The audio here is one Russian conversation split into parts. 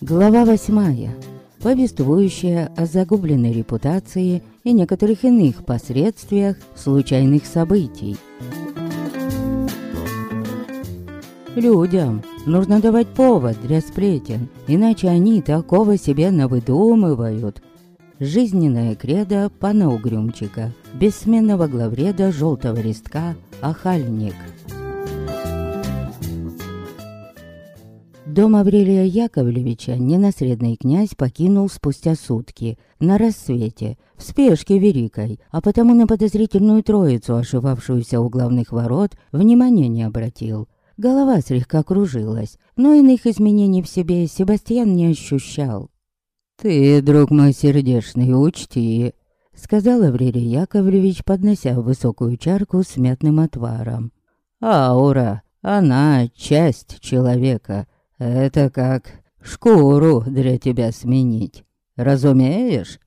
Глава восьмая, повествующая о загубленной репутации и некоторых иных последствиях случайных событий. Людям нужно давать повод для сплетен, иначе они такого себе навыдумывают. Жизненная кредо пана Угрюмчика, бессменного главреда желтого листка «Ахальник». Дом Аврелия Яковлевича ненасредный князь покинул спустя сутки, на рассвете, в спешке великой, а потому на подозрительную троицу, ошивавшуюся у главных ворот, внимания не обратил. Голова слегка кружилась, но иных изменений в себе Себастьян не ощущал. «Ты, друг мой сердечный, учти», — сказал Аврелий Яковлевич, поднося высокую чарку с мятным отваром. «Аура, она часть человека, это как шкуру для тебя сменить. Разумеешь?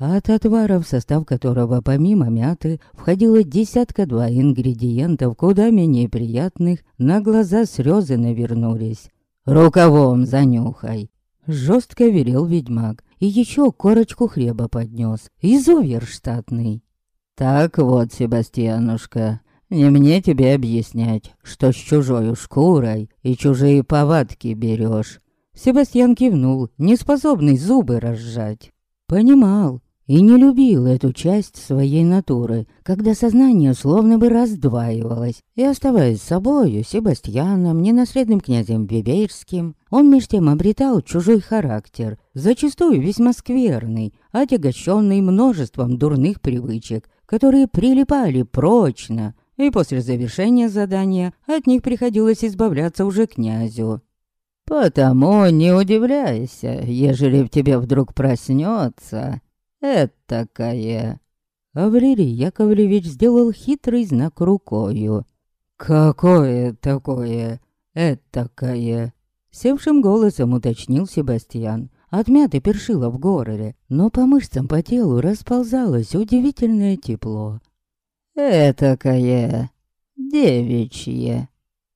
От отвара, в состав которого помимо мяты входило десятка-два ингредиентов, куда менее приятных, на глаза слезы навернулись. «Рукавом занюхай!» Жестко велел ведьмак и еще корочку хлеба поднес, изувер штатный. «Так вот, Себастьянушка, не мне тебе объяснять, что с чужой шкурой и чужие повадки берешь. Себастьян кивнул, неспособный зубы разжать. Понимал и не любил эту часть своей натуры, когда сознание словно бы раздваивалось, и, оставаясь собою, Себастьяном, ненаследным князем Вибейрским, он меж тем обретал чужой характер, зачастую весьма скверный, отягощенный множеством дурных привычек, которые прилипали прочно, и после завершения задания от них приходилось избавляться уже князю. «Потому не удивляйся, ежели в тебе вдруг проснется этакое». Аврелий Яковлевич сделал хитрый знак рукою. «Какое такое этакое?» Севшим голосом уточнил Себастьян. От мяты першило в горле, но по мышцам по телу расползалось удивительное тепло. «Этакое девичье»,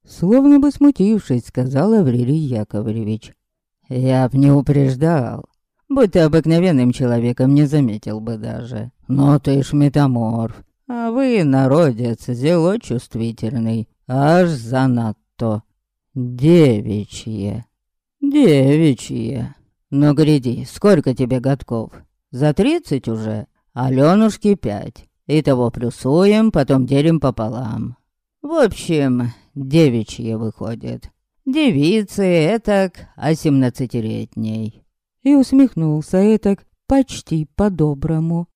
Словно бы смутившись, сказал Аврелий Яковлевич. «Я б не упреждал. Будь ты обыкновенным человеком, не заметил бы даже. Но ты ж метаморф. А вы, народец, зело чувствительный. Аж занадто. Девичье. Девичье. Но гляди, сколько тебе годков? За тридцать уже? Алёнушке пять. Итого плюсуем, потом делим пополам. В общем, девичье выходит. Девицы этак, а семнадцатилетней. И усмехнулся этак почти по-доброму.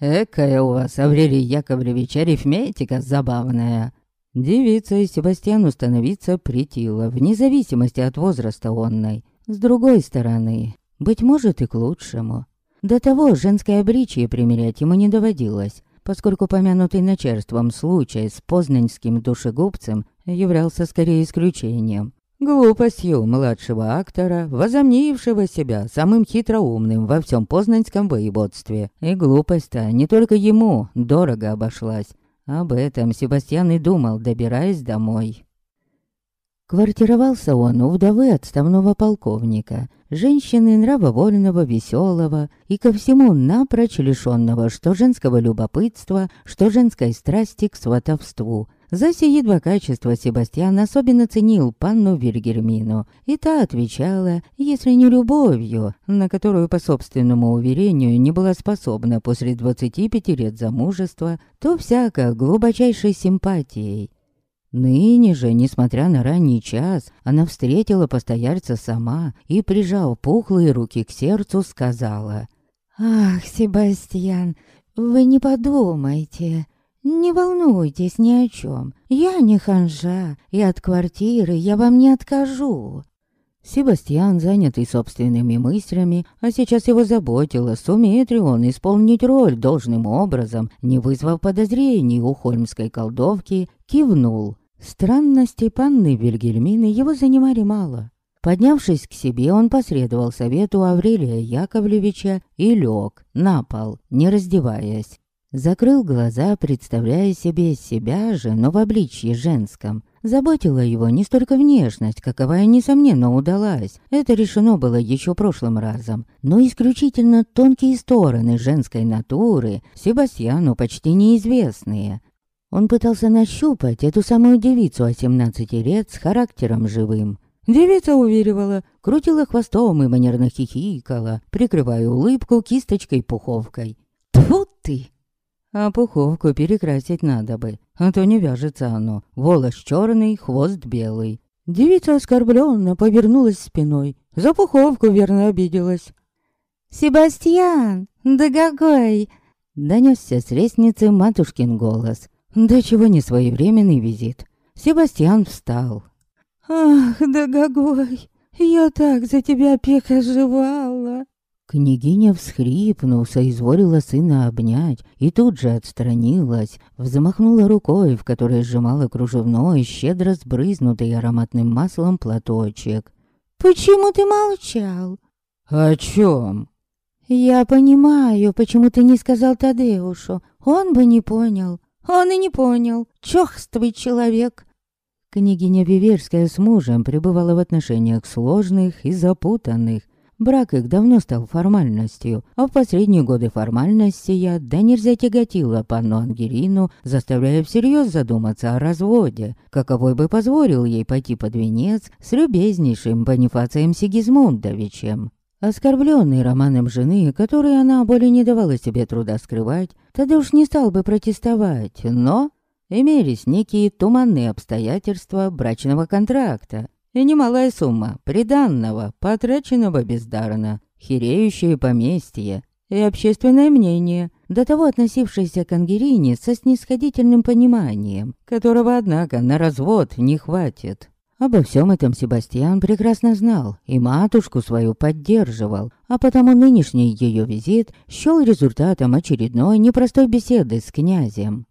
Экая у вас, Аврелий Яковлевич, арифметика забавная. Девица и Себастьяну становиться притила, вне зависимости от возраста онной. С другой стороны, быть может и к лучшему. До того женское обличие примерять ему не доводилось поскольку помянутый начальством случай с познанским душегубцем являлся скорее исключением. Глупостью младшего актора, возомнившего себя самым хитроумным во всем познанском воеводстве. И глупость-то не только ему дорого обошлась. Об этом Себастьян и думал, добираясь домой. Квартировался он у вдовы отставного полковника, женщины нравовольного, веселого и ко всему напрочь лишенного что женского любопытства, что женской страсти к сватовству. За сие два качества Себастьян особенно ценил панну Вильгермину, и та отвечала, если не любовью, на которую, по собственному уверению, не была способна после 25 лет замужества, то всяко глубочайшей симпатией. Ныне же, несмотря на ранний час, она встретила постояльца сама и, прижав пухлые руки к сердцу, сказала. «Ах, Себастьян, вы не подумайте, не волнуйтесь ни о чем. Я не ханжа, и от квартиры я вам не откажу». Себастьян, занятый собственными мыслями, а сейчас его заботило, сумеет ли он исполнить роль должным образом, не вызвав подозрений у хольмской колдовки, кивнул. Странности панны Вильгельмины его занимали мало. Поднявшись к себе, он последовал совету Аврелия Яковлевича и лег на пол, не раздеваясь. Закрыл глаза, представляя себе себя же, но в обличье женском. Заботила его не столько внешность, каковая, несомненно, удалась. Это решено было еще прошлым разом. Но исключительно тонкие стороны женской натуры Себастьяну почти неизвестные. Он пытался нащупать эту самую девицу 18 лет с характером живым. Девица уверивала, крутила хвостом и манерно хихикала, прикрывая улыбку кисточкой-пуховкой. Тьфу ты! А пуховку перекрасить надо бы, а то не вяжется оно. Волос черный, хвост белый. Девица оскорбленно повернулась спиной. За пуховку верно обиделась. «Себастьян, да какой!» Донесся с лестницы матушкин голос. Да чего не своевременный визит. Себастьян встал. «Ах, какой! Я так за тебя переживала!» Княгиня, всхрипнув, соизволила сына обнять и тут же отстранилась, взмахнула рукой, в которой сжимала кружевной, щедро сбрызнутый ароматным маслом платочек. «Почему ты молчал?» «О чем?» «Я понимаю, почему ты не сказал Тадеушу. Он бы не понял. Он и не понял. Чохствый человек». Княгиня Виверская с мужем пребывала в отношениях сложных и запутанных, Брак их давно стал формальностью, а в последние годы формальность сия да нельзя тяготила панну Ангелину, заставляя всерьез задуматься о разводе, каковой бы позволил ей пойти под венец с любезнейшим Бонифацием Сигизмундовичем. Оскорбленный романом жены, который она более не давала себе труда скрывать, тогда уж не стал бы протестовать, но имелись некие туманные обстоятельства брачного контракта, и немалая сумма приданного, потраченного бездарно, хиреющее поместье и общественное мнение, до того относившееся к Ангерине со снисходительным пониманием, которого, однако, на развод не хватит. Обо всем этом Себастьян прекрасно знал и матушку свою поддерживал, а потому нынешний ее визит счел результатом очередной непростой беседы с князем.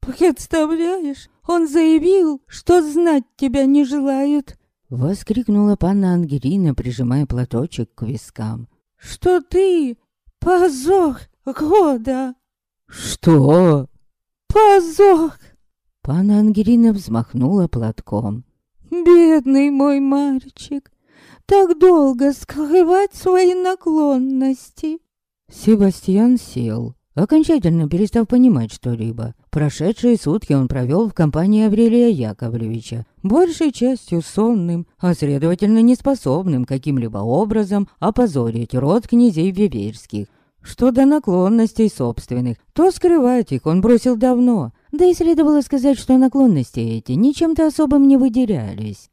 «Представляешь, он заявил, что знать тебя не желает!» Воскликнула панна Ангелина, прижимая платочек к вискам. «Что ты? Позор года!» «Что?» «Позор!» Панна Ангелина взмахнула платком. «Бедный мой мальчик! Так долго скрывать свои наклонности!» Себастьян сел, окончательно перестав понимать что-либо. Прошедшие сутки он провел в компании Аврелия Яковлевича, большей частью сонным, а следовательно неспособным каким-либо образом опозорить род князей Виверских. Что до наклонностей собственных, то скрывать их он бросил давно, да и следовало сказать, что наклонности эти ничем-то особым не выделялись.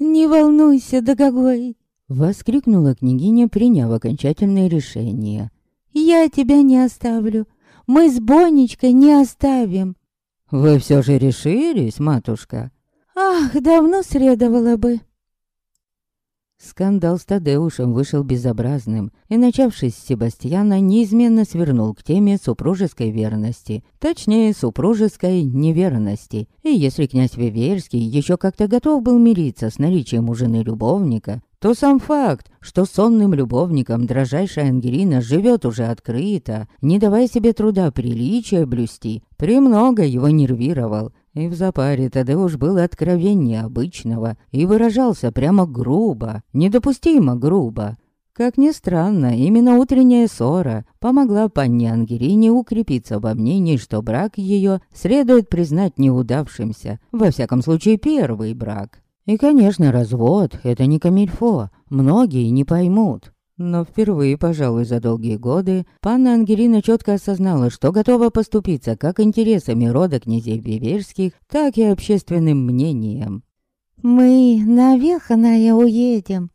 «Не волнуйся, дорогой!» — воскликнула княгиня, приняв окончательное решение. «Я тебя не оставлю. Мы с Бонечкой не оставим. Вы все же решились, матушка? Ах, давно следовало бы. Скандал с Тадеушем вышел безобразным, и, начавшись с Себастьяна, неизменно свернул к теме супружеской верности, точнее, супружеской неверности. И если князь Виверский еще как-то готов был мириться с наличием у жены любовника, то сам факт, что сонным любовником дрожайшая Ангелина живет уже открыто, не давая себе труда приличия блюсти, премного его нервировал. И в запаре Тадеуш был откровеннее обычного и выражался прямо грубо, недопустимо грубо. Как ни странно, именно утренняя ссора помогла панне Ангелине укрепиться во мнении, что брак ее следует признать неудавшимся, во всяком случае первый брак. И, конечно, развод — это не камильфо, многие не поймут. Но впервые, пожалуй, за долгие годы, панна Ангелина четко осознала, что готова поступиться как интересами рода князей Виверских, так и общественным мнением. «Мы на Веханая уедем.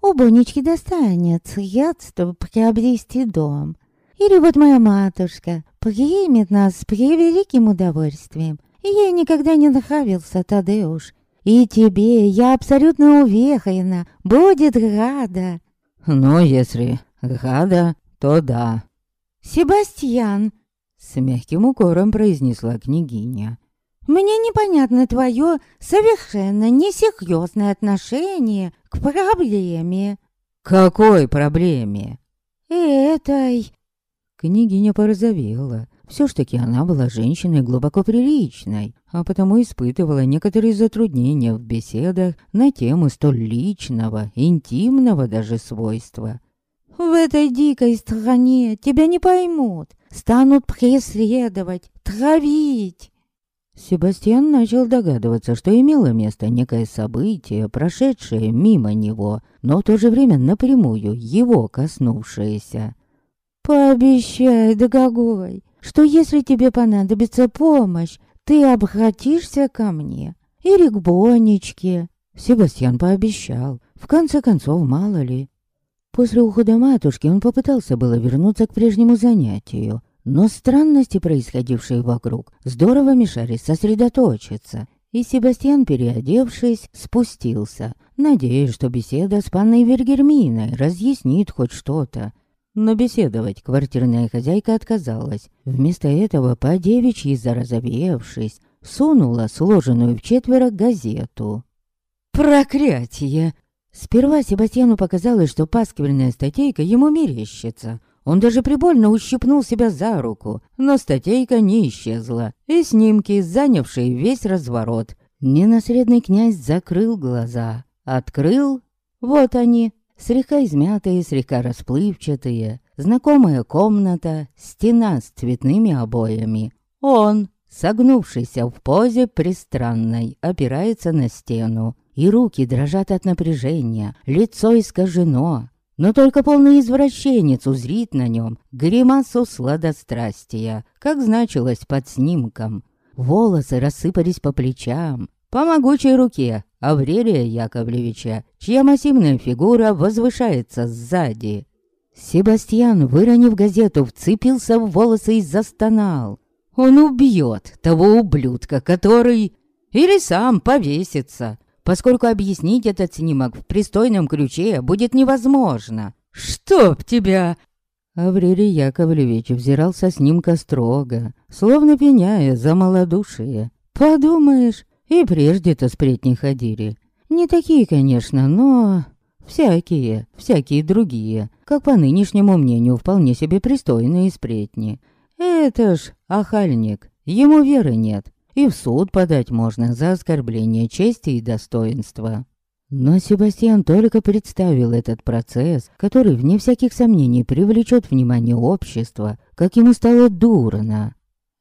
У Бонечки достанется ядство приобрести дом. Или вот моя матушка примет нас с превеликим удовольствием. Ей никогда не нравился Тадеуш, и тебе, я абсолютно уверена, будет рада. Ну, если рада, то да. Себастьян, с мягким укором произнесла княгиня. Мне непонятно твое совершенно несерьезное отношение к проблеме. Какой проблеме? Этой. Княгиня порозовела, Все ж таки она была женщиной глубоко приличной, а потому испытывала некоторые затруднения в беседах на тему столь личного, интимного даже свойства. «В этой дикой стране тебя не поймут, станут преследовать, травить». Себастьян начал догадываться, что имело место некое событие, прошедшее мимо него, но в то же время напрямую его коснувшееся. «Пообещай, дорогой, что если тебе понадобится помощь, ты обратишься ко мне или к Бонечке». Себастьян пообещал. В конце концов, мало ли. После ухода матушки он попытался было вернуться к прежнему занятию, но странности, происходившие вокруг, здорово мешали сосредоточиться, и Себастьян, переодевшись, спустился, надеясь, что беседа с панной Вергерминой разъяснит хоть что-то. Но беседовать квартирная хозяйка отказалась. Вместо этого, по девичьи зарозовевшись, сунула сложенную в четверо газету. «Проклятие!» Сперва Себастьяну показалось, что пасквильная статейка ему мерещится. Он даже прибольно ущипнул себя за руку, но статейка не исчезла, и снимки, занявшие весь разворот. Ненаследный князь закрыл глаза, открыл. Вот они, Слегка измятые, слегка расплывчатые, знакомая комната, стена с цветными обоями. Он, согнувшийся в позе пристранной, опирается на стену, и руки дрожат от напряжения, лицо искажено, но только полный извращенец узрит на нем гримасу сладострастия, как значилось под снимком. Волосы рассыпались по плечам, по могучей руке Аврелия Яковлевича, чья массивная фигура возвышается сзади. Себастьян, выронив газету, вцепился в волосы и застонал. Он убьет того ублюдка, который... Или сам повесится, поскольку объяснить этот снимок в пристойном ключе будет невозможно. «Чтоб тебя!» Аврелий Яковлевич взирал со снимка строго, словно пеняя за малодушие. «Подумаешь, и прежде-то сплетни ходили. Не такие, конечно, но... Всякие, всякие другие, как по нынешнему мнению, вполне себе пристойные сплетни. Это ж охальник, ему веры нет, и в суд подать можно за оскорбление чести и достоинства. Но Себастьян только представил этот процесс, который, вне всяких сомнений, привлечет внимание общества, как ему стало дурно.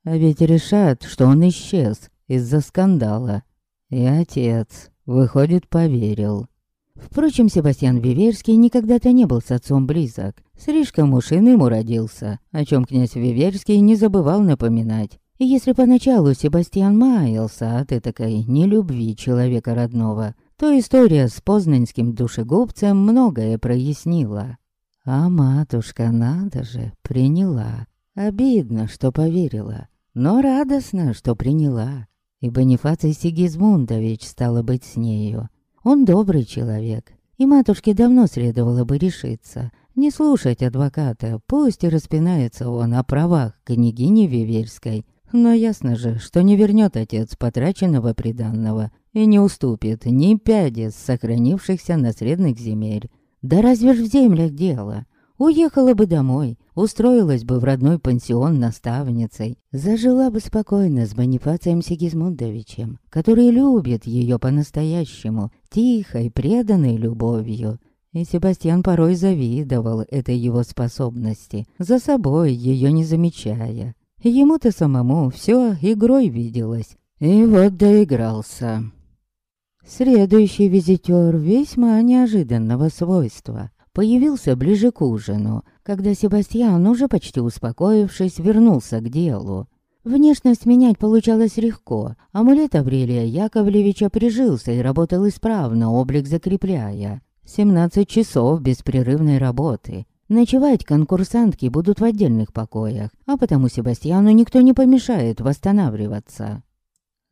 А ведь решат, что он исчез, из-за скандала. И отец, выходит, поверил. Впрочем, Себастьян Виверский никогда-то не был с отцом близок. Слишком уж иным уродился, о чем князь Виверский не забывал напоминать. И если поначалу Себастьян маялся от этакой нелюбви человека родного, то история с познанским душегубцем многое прояснила. А матушка, надо же, приняла. Обидно, что поверила, но радостно, что приняла и Бонифаций Сигизмундович стало быть с нею. Он добрый человек, и матушке давно следовало бы решиться. Не слушать адвоката, пусть и распинается он о правах княгини Виверской, но ясно же, что не вернет отец потраченного приданного и не уступит ни пяди с сохранившихся наследных земель. Да разве ж в землях дело? Уехала бы домой, устроилась бы в родной пансион наставницей, зажила бы спокойно с Бонифацием Сигизмундовичем, который любит ее по-настоящему, тихой, преданной любовью. И Себастьян порой завидовал этой его способности, за собой ее не замечая. Ему-то самому все игрой виделось. И вот доигрался. Следующий визитер весьма неожиданного свойства появился ближе к ужину, когда Себастьян, уже почти успокоившись, вернулся к делу. Внешность менять получалось легко. Амулет Аврелия Яковлевича прижился и работал исправно, облик закрепляя. 17 часов беспрерывной работы. Ночевать конкурсантки будут в отдельных покоях, а потому Себастьяну никто не помешает восстанавливаться.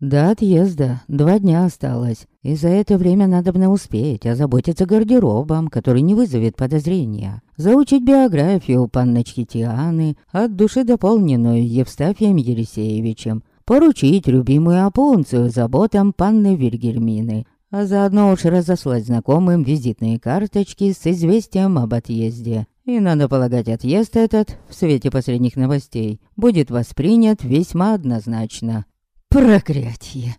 До отъезда два дня осталось, и за это время надо бы успеть озаботиться гардеробом, который не вызовет подозрения, заучить биографию панночки Тианы, от души дополненную Евстафием Елисеевичем, поручить любимую опунцию заботам панны Вильгельмины, а заодно уж разослать знакомым визитные карточки с известием об отъезде. И надо полагать, отъезд этот, в свете последних новостей, будет воспринят весьма однозначно. Проклятье!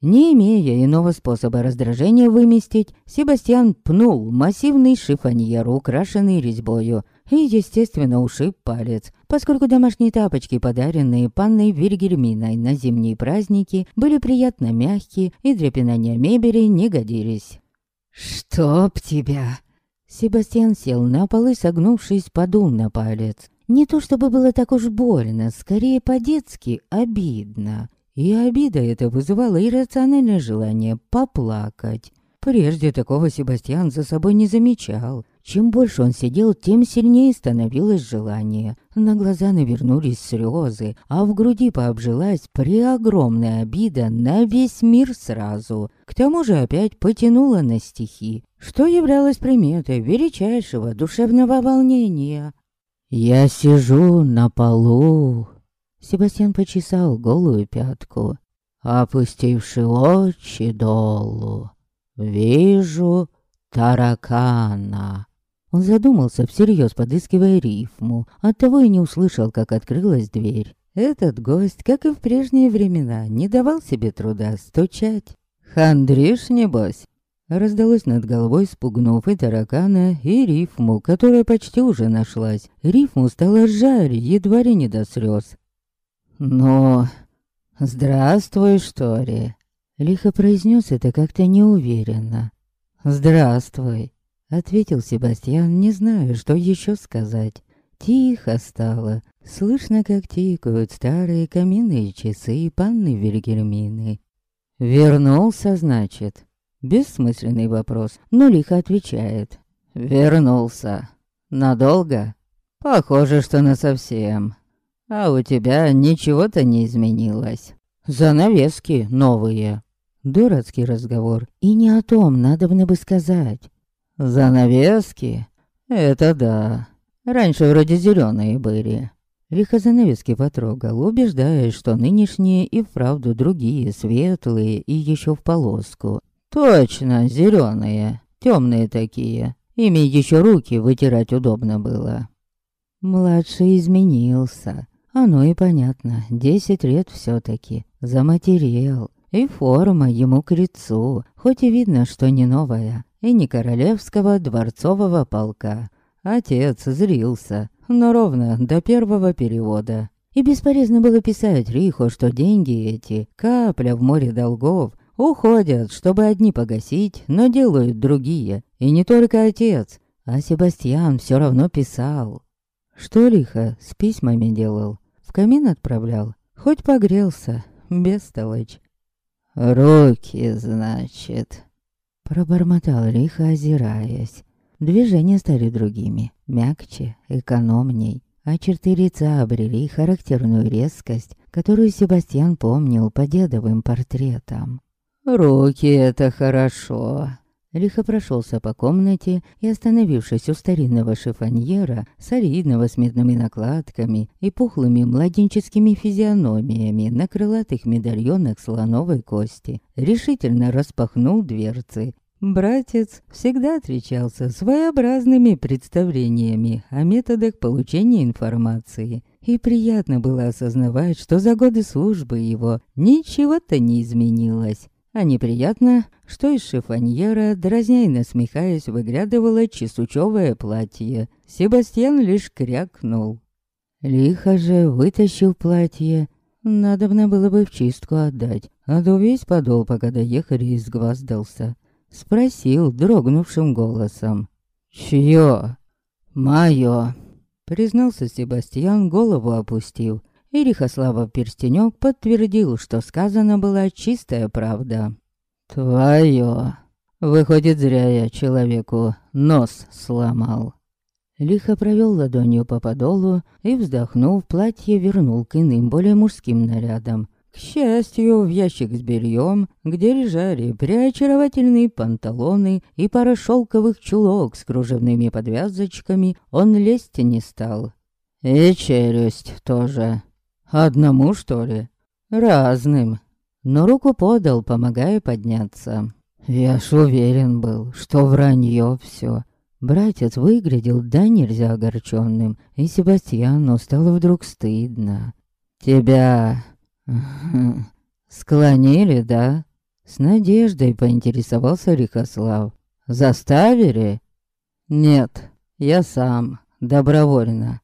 Не имея иного способа раздражения выместить, Себастьян пнул массивный шифоньер, украшенный резьбою, и, естественно, ушиб палец, поскольку домашние тапочки, подаренные панной Вильгельминой на зимние праздники, были приятно мягкие и для пинания мебели не годились. «Чтоб тебя!» Себастьян сел на пол и, согнувшись, подул на палец. Не то чтобы было так уж больно, скорее по-детски обидно. И обида это вызывала иррациональное желание поплакать. Прежде такого Себастьян за собой не замечал. Чем больше он сидел, тем сильнее становилось желание. На глаза навернулись слезы, а в груди пообжилась преогромная обида на весь мир сразу. К тому же опять потянула на стихи, что являлось приметой величайшего душевного волнения. «Я сижу на полу», Себастьян почесал голую пятку. Опустивши очи долу, вижу таракана. Он задумался, всерьез подыскивая рифму, оттого и не услышал, как открылась дверь. Этот гость, как и в прежние времена, не давал себе труда стучать. «Хандришь, небось?» Раздалось над головой, спугнув и таракана, и рифму, которая почти уже нашлась. Рифму стало жарь, едва ли не до слез. «Ну, здравствуй, что ли?» Лихо произнес это как-то неуверенно. «Здравствуй», — ответил Себастьян, не зная, что еще сказать. Тихо стало. Слышно, как тикают старые каминные часы панны Вильгельмины. «Вернулся, значит?» Бессмысленный вопрос, но лихо отвечает. «Вернулся. Надолго?» «Похоже, что насовсем. А у тебя ничего-то не изменилось. Занавески новые. Дурацкий разговор. И не о том надо бы сказать. Занавески? Это да. Раньше вроде зеленые были. Лихо занавески потрогал, убеждаясь, что нынешние и вправду другие, светлые и еще в полоску. Точно, зеленые, темные такие. Ими еще руки вытирать удобно было. Младший изменился. Оно и понятно, десять лет все таки заматерел. И форма ему к лицу, хоть и видно, что не новая, и не королевского дворцового полка. Отец зрился, но ровно до первого перевода. И бесполезно было писать Рихо, что деньги эти, капля в море долгов, уходят, чтобы одни погасить, но делают другие. И не только отец, а Себастьян все равно писал. Что лихо с письмами делал? Камин отправлял, хоть погрелся, бестолочь. «Руки, значит», — пробормотал лихо, озираясь. Движения стали другими, мягче, экономней, а черты лица обрели характерную резкость, которую Себастьян помнил по дедовым портретам. «Руки — это хорошо», лихо прошелся по комнате и, остановившись у старинного шифоньера, солидного с медными накладками и пухлыми младенческими физиономиями на крылатых медальонах слоновой кости, решительно распахнул дверцы. Братец всегда отличался своеобразными представлениями о методах получения информации, и приятно было осознавать, что за годы службы его ничего-то не изменилось. А неприятно, что из шифоньера, дразня и насмехаясь, выглядывало чесучевое платье. Себастьян лишь крякнул. Лихо же вытащил платье. Надобно было бы в чистку отдать, а то весь подол, пока доехали, изгваздался. Спросил дрогнувшим голосом. «Чье?» «Моё», — признался Себастьян, голову опустил. И Рихослава Перстенёк подтвердил, что сказано была чистая правда. «Твоё. Выходит, зря я человеку нос сломал». Лихо провел ладонью по подолу и, вздохнув, платье вернул к иным, более мужским нарядам. К счастью, в ящик с бельем, где лежали приочаровательные панталоны и пара шелковых чулок с кружевными подвязочками, он лезть не стал. «И челюсть тоже», Одному, что ли? Разным. Но руку подал, помогая подняться. Я ж уверен был, что вранье все. Братец выглядел да нельзя огорченным, и Себастьяну стало вдруг стыдно. «Тебя... склонили, да?» С надеждой поинтересовался Рихослав. «Заставили?» «Нет, я сам, добровольно».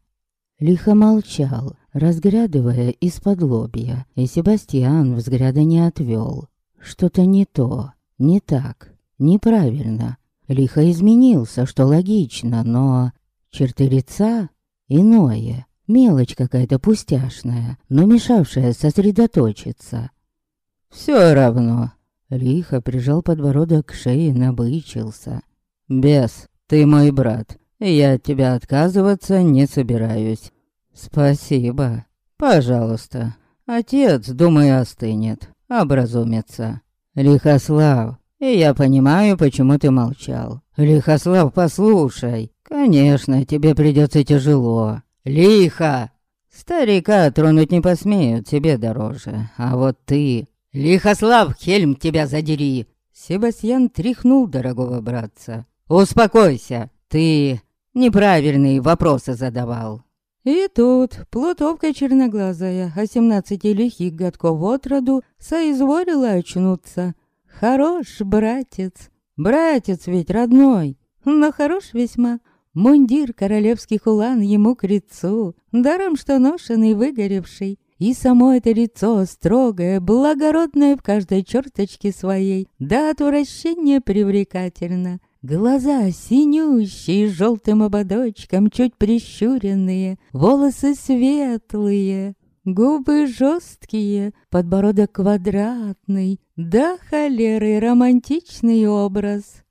Лихо молчал, разглядывая из-под лобья, и Себастьян взгляда не отвел. Что-то не то, не так, неправильно. Лихо изменился, что логично, но... Черты лица иное. Мелочь какая-то пустяшная, но мешавшая сосредоточиться. Все равно. Лихо прижал подбородок к шее, набычился. «Бес, ты мой брат. Я от тебя отказываться не собираюсь». «Спасибо. Пожалуйста. Отец, думаю, остынет. Образумится. Лихослав, и я понимаю, почему ты молчал. Лихослав, послушай. Конечно, тебе придется тяжело. Лихо! Старика тронуть не посмеют, тебе дороже. А вот ты... Лихослав, Хельм, тебя задери! Себастьян тряхнул дорогого братца. Успокойся, ты неправильные вопросы задавал. И тут плутовка черноглазая, о семнадцати лихих годков от роду, соизволила очнуться. Хорош, братец. Братец ведь родной, но хорош весьма. Мундир королевских улан ему к лицу, даром что ношенный, выгоревший. И само это лицо строгое, благородное в каждой черточке своей, до отвращения привлекательно. Глаза синющие, с желтым ободочком, чуть прищуренные, волосы светлые, губы жесткие, подбородок квадратный, да холеры романтичный образ.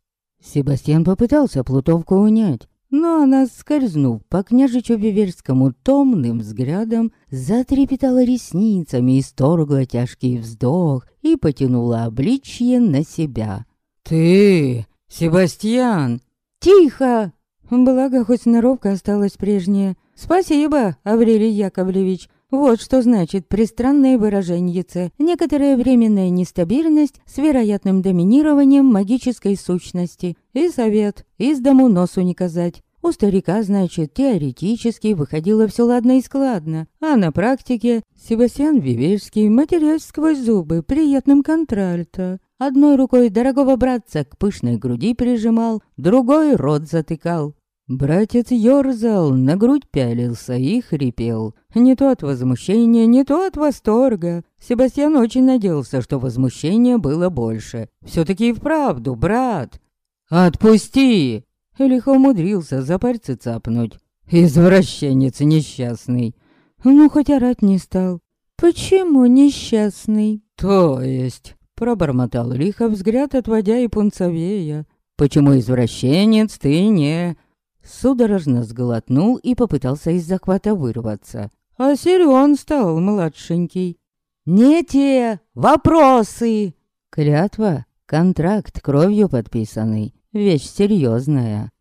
Себастьян попытался плутовку унять, но она, скользнув по княжичу Виверскому томным взглядом, затрепетала ресницами, исторгла тяжкий вздох и потянула обличье на себя. «Ты, Себастьян!» «Тихо!» Благо, хоть сноровка осталась прежняя. «Спасибо, Аврелий Яковлевич!» Вот что значит пристранное выраженьице. Некоторая временная нестабильность с вероятным доминированием магической сущности. И совет, из дому носу не казать. У старика, значит, теоретически выходило все ладно и складно, а на практике Себастьян Вивельский, матерясь сквозь зубы, приятным контральто. Одной рукой дорогого братца к пышной груди прижимал, другой рот затыкал. Братец ёрзал, на грудь пялился и хрипел. Не то от возмущения, не то от восторга. Себастьян очень надеялся, что возмущения было больше. все таки и вправду, брат. «Отпусти!» Лихо умудрился за пальцы цапнуть. «Извращенец несчастный!» Ну, хоть орать не стал. «Почему несчастный?» «То есть...» Пробормотал лихо взгляд, отводя и пунцовея. «Почему извращенец ты не...» Судорожно сглотнул и попытался из захвата вырваться. А силен стал младшенький. «Не те вопросы!» Клятва, контракт кровью подписанный, вещь серьезная.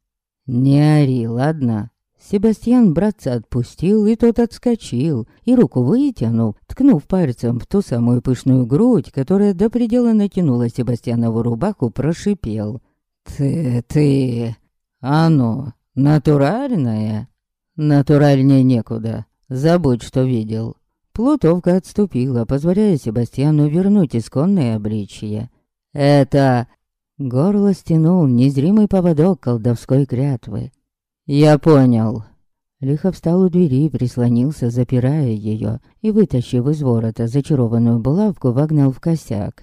«Не ори, ладно?» Себастьян братца отпустил, и тот отскочил, и руку вытянул, ткнув пальцем в ту самую пышную грудь, которая до предела натянула Себастьянову рубаху, прошипел. «Ты, ты... Ну, «Натуральная?» «Натуральнее некуда. Забудь, что видел». Плутовка отступила, позволяя Себастьяну вернуть исконное обличье. «Это...» Горло стянул незримый поводок колдовской клятвы. «Я понял». Лихо встал у двери, прислонился, запирая ее, и, вытащив из ворота зачарованную булавку, вогнал в косяк.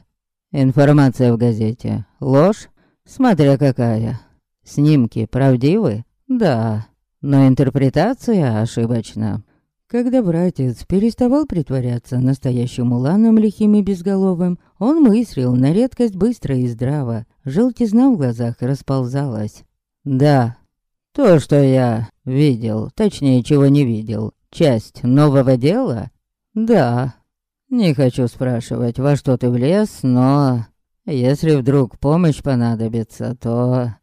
«Информация в газете. Ложь? Смотря какая. Снимки правдивы?» Да, но интерпретация ошибочна. Когда братец переставал притворяться настоящим уланом лихим и безголовым, он мыслил на редкость быстро и здраво. Желтизна в глазах расползалась. «Да, то, что я видел, точнее, чего не видел, часть нового дела? Да. Не хочу спрашивать, во что ты влез, но... Если вдруг помощь понадобится, то...»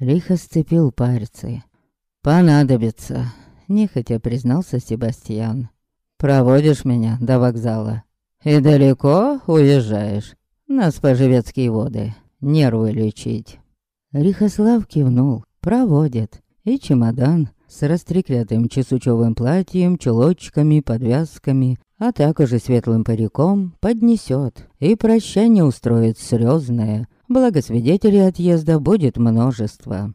Лихо сцепил пальцы. «Понадобится», — нехотя признался Себастьян. «Проводишь меня до вокзала. И далеко уезжаешь. На споживецкие воды. Нервы лечить». Рихослав кивнул, Проводит. И чемодан с растреклятым чесучевым платьем, чулочками, подвязками, а также светлым париком поднесет и прощание устроит серьезное. Благо свидетелей отъезда будет множество.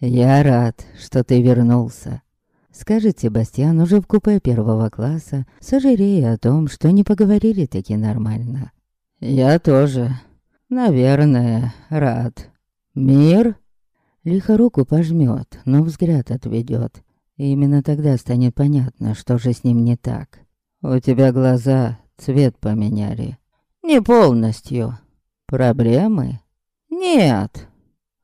«Я рад, что ты вернулся», — скажет Себастьян уже в купе первого класса, сожалея о том, что не поговорили таки нормально. «Я тоже, наверное, рад. Мир?» Лихо руку пожмет, но взгляд отведет. И именно тогда станет понятно, что же с ним не так. «У тебя глаза цвет поменяли». «Не полностью». «Проблемы?» «Нет».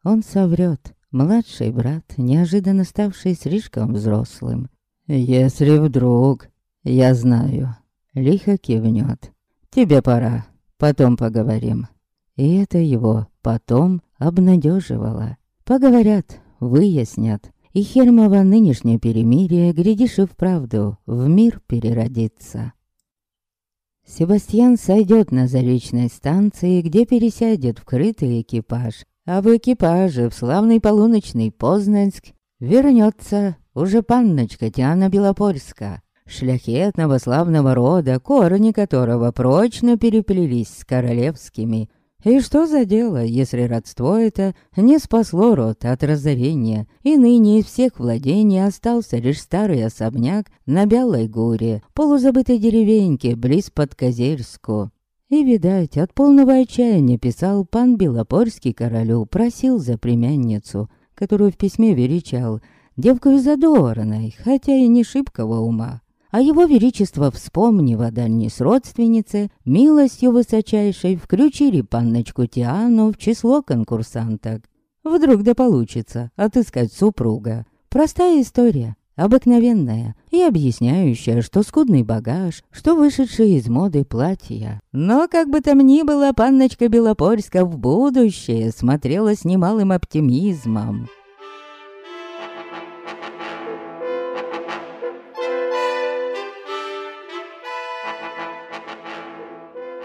Он соврет. Младший брат, неожиданно ставший слишком взрослым. «Если вдруг...» «Я знаю». Лихо кивнет. «Тебе пора. Потом поговорим». И это его «потом» обнадеживало. Поговорят, выяснят. И Хермова нынешнее перемирие, глядишь и вправду, в мир переродится. Себастьян сойдет на заречной станции, где пересядет в крытый экипаж, а в экипаже в славный полуночный Познанск вернется уже панночка Тиана Белопольска, шляхетного славного рода, корни которого прочно переплелись с королевскими – и что за дело, если родство это не спасло род от разорения, и ныне из всех владений остался лишь старый особняк на Белой горе, полузабытой деревеньке близ Подкозерску. И, видать, от полного отчаяния писал пан Белопольский королю, просил за племянницу, которую в письме величал, девку задорной, хотя и не шибкого ума а его величество, вспомнив о дальней родственнице, милостью высочайшей включили панночку Тиану в число конкурсанток. Вдруг да получится отыскать супруга. Простая история, обыкновенная и объясняющая, что скудный багаж, что вышедшие из моды платья. Но, как бы там ни было, панночка Белопольска в будущее смотрела с немалым оптимизмом.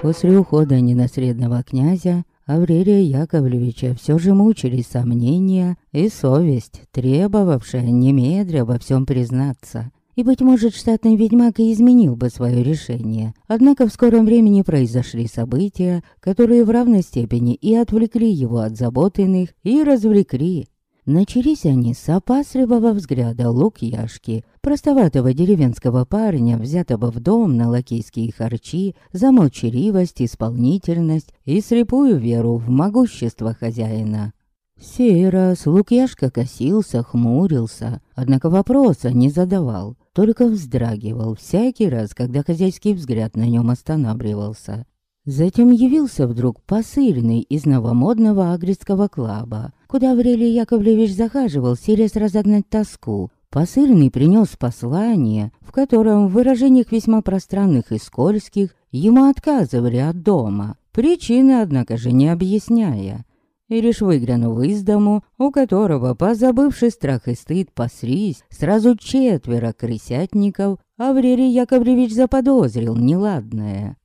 После ухода ненаследного князя Аврелия Яковлевича все же мучились сомнения и совесть, требовавшая немедля во всем признаться. И, быть может, штатный ведьмак и изменил бы свое решение. Однако в скором времени произошли события, которые в равной степени и отвлекли его от заботенных, и развлекли. Начались они с опасливого взгляда Лукьяшки, простоватого деревенского парня, взятого в дом на лакейские харчи, за молчаливость, исполнительность и слепую веру в могущество хозяина. Сей раз Лукьяшка косился, хмурился, однако вопроса не задавал, только вздрагивал всякий раз, когда хозяйский взгляд на нем останавливался. Затем явился вдруг посыльный из новомодного агрецкого клаба, куда Аврелий Яковлевич захаживал, селись разогнать тоску. Посыльный принес послание, в котором в выражениях весьма пространных и скользких ему отказывали от дома, причины, однако же, не объясняя. И лишь выглянув из дому, у которого, позабывший страх и стыд, пасрись, сразу четверо крысятников, Аврелий Яковлевич заподозрил неладное.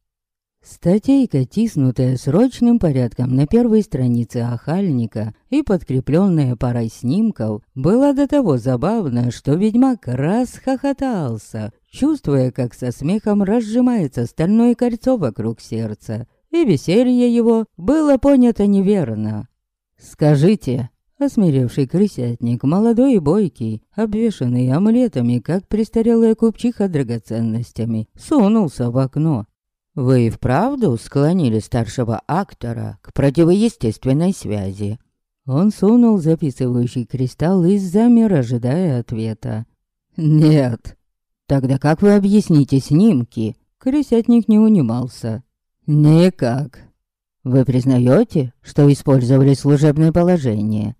Статейка, тиснутая срочным порядком на первой странице охальника и подкрепленная парой снимков, была до того забавна, что ведьмак расхохотался, чувствуя, как со смехом разжимается стальное кольцо вокруг сердца, и веселье его было понято неверно. «Скажите», Осмелевший крысятник, молодой и бойкий, обвешанный омлетами, как престарелая купчиха драгоценностями, сунулся в окно вы и вправду склонили старшего актора к противоестественной связи. Он сунул записывающий кристалл и замер, ожидая ответа. «Нет». «Тогда как вы объясните снимки?» Крысятник не унимался. «Никак. Вы признаете, что использовали служебное положение?»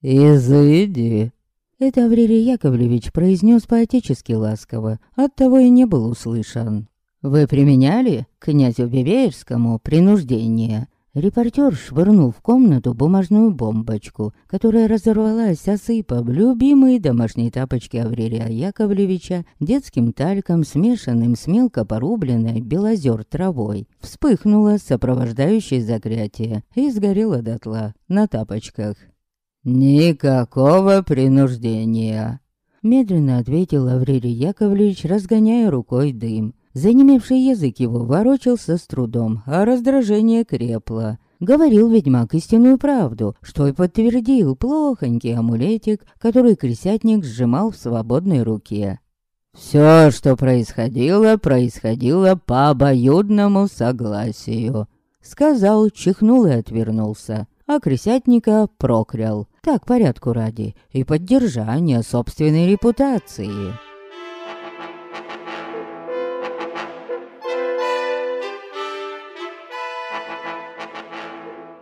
«Изыди». Это Аврелий Яковлевич произнес поотечески ласково, оттого и не был услышан. «Вы применяли князю Бевеевскому принуждение?» Репортер швырнул в комнату бумажную бомбочку, которая разорвалась, осыпав любимые домашние тапочки Аврелия Яковлевича детским тальком, смешанным с мелко порубленной белозер травой. Вспыхнула сопровождающее заклятие и сгорела дотла на тапочках. «Никакого принуждения», — медленно ответил Аврелий Яковлевич, разгоняя рукой дым. Занемевший язык его ворочался с трудом, а раздражение крепло. Говорил ведьмак истинную правду, что и подтвердил плохонький амулетик, который кресятник сжимал в свободной руке. Все, что происходило, происходило по обоюдному согласию. Сказал, чихнул и отвернулся а кресятника проклял. Так, порядку ради, и поддержания собственной репутации.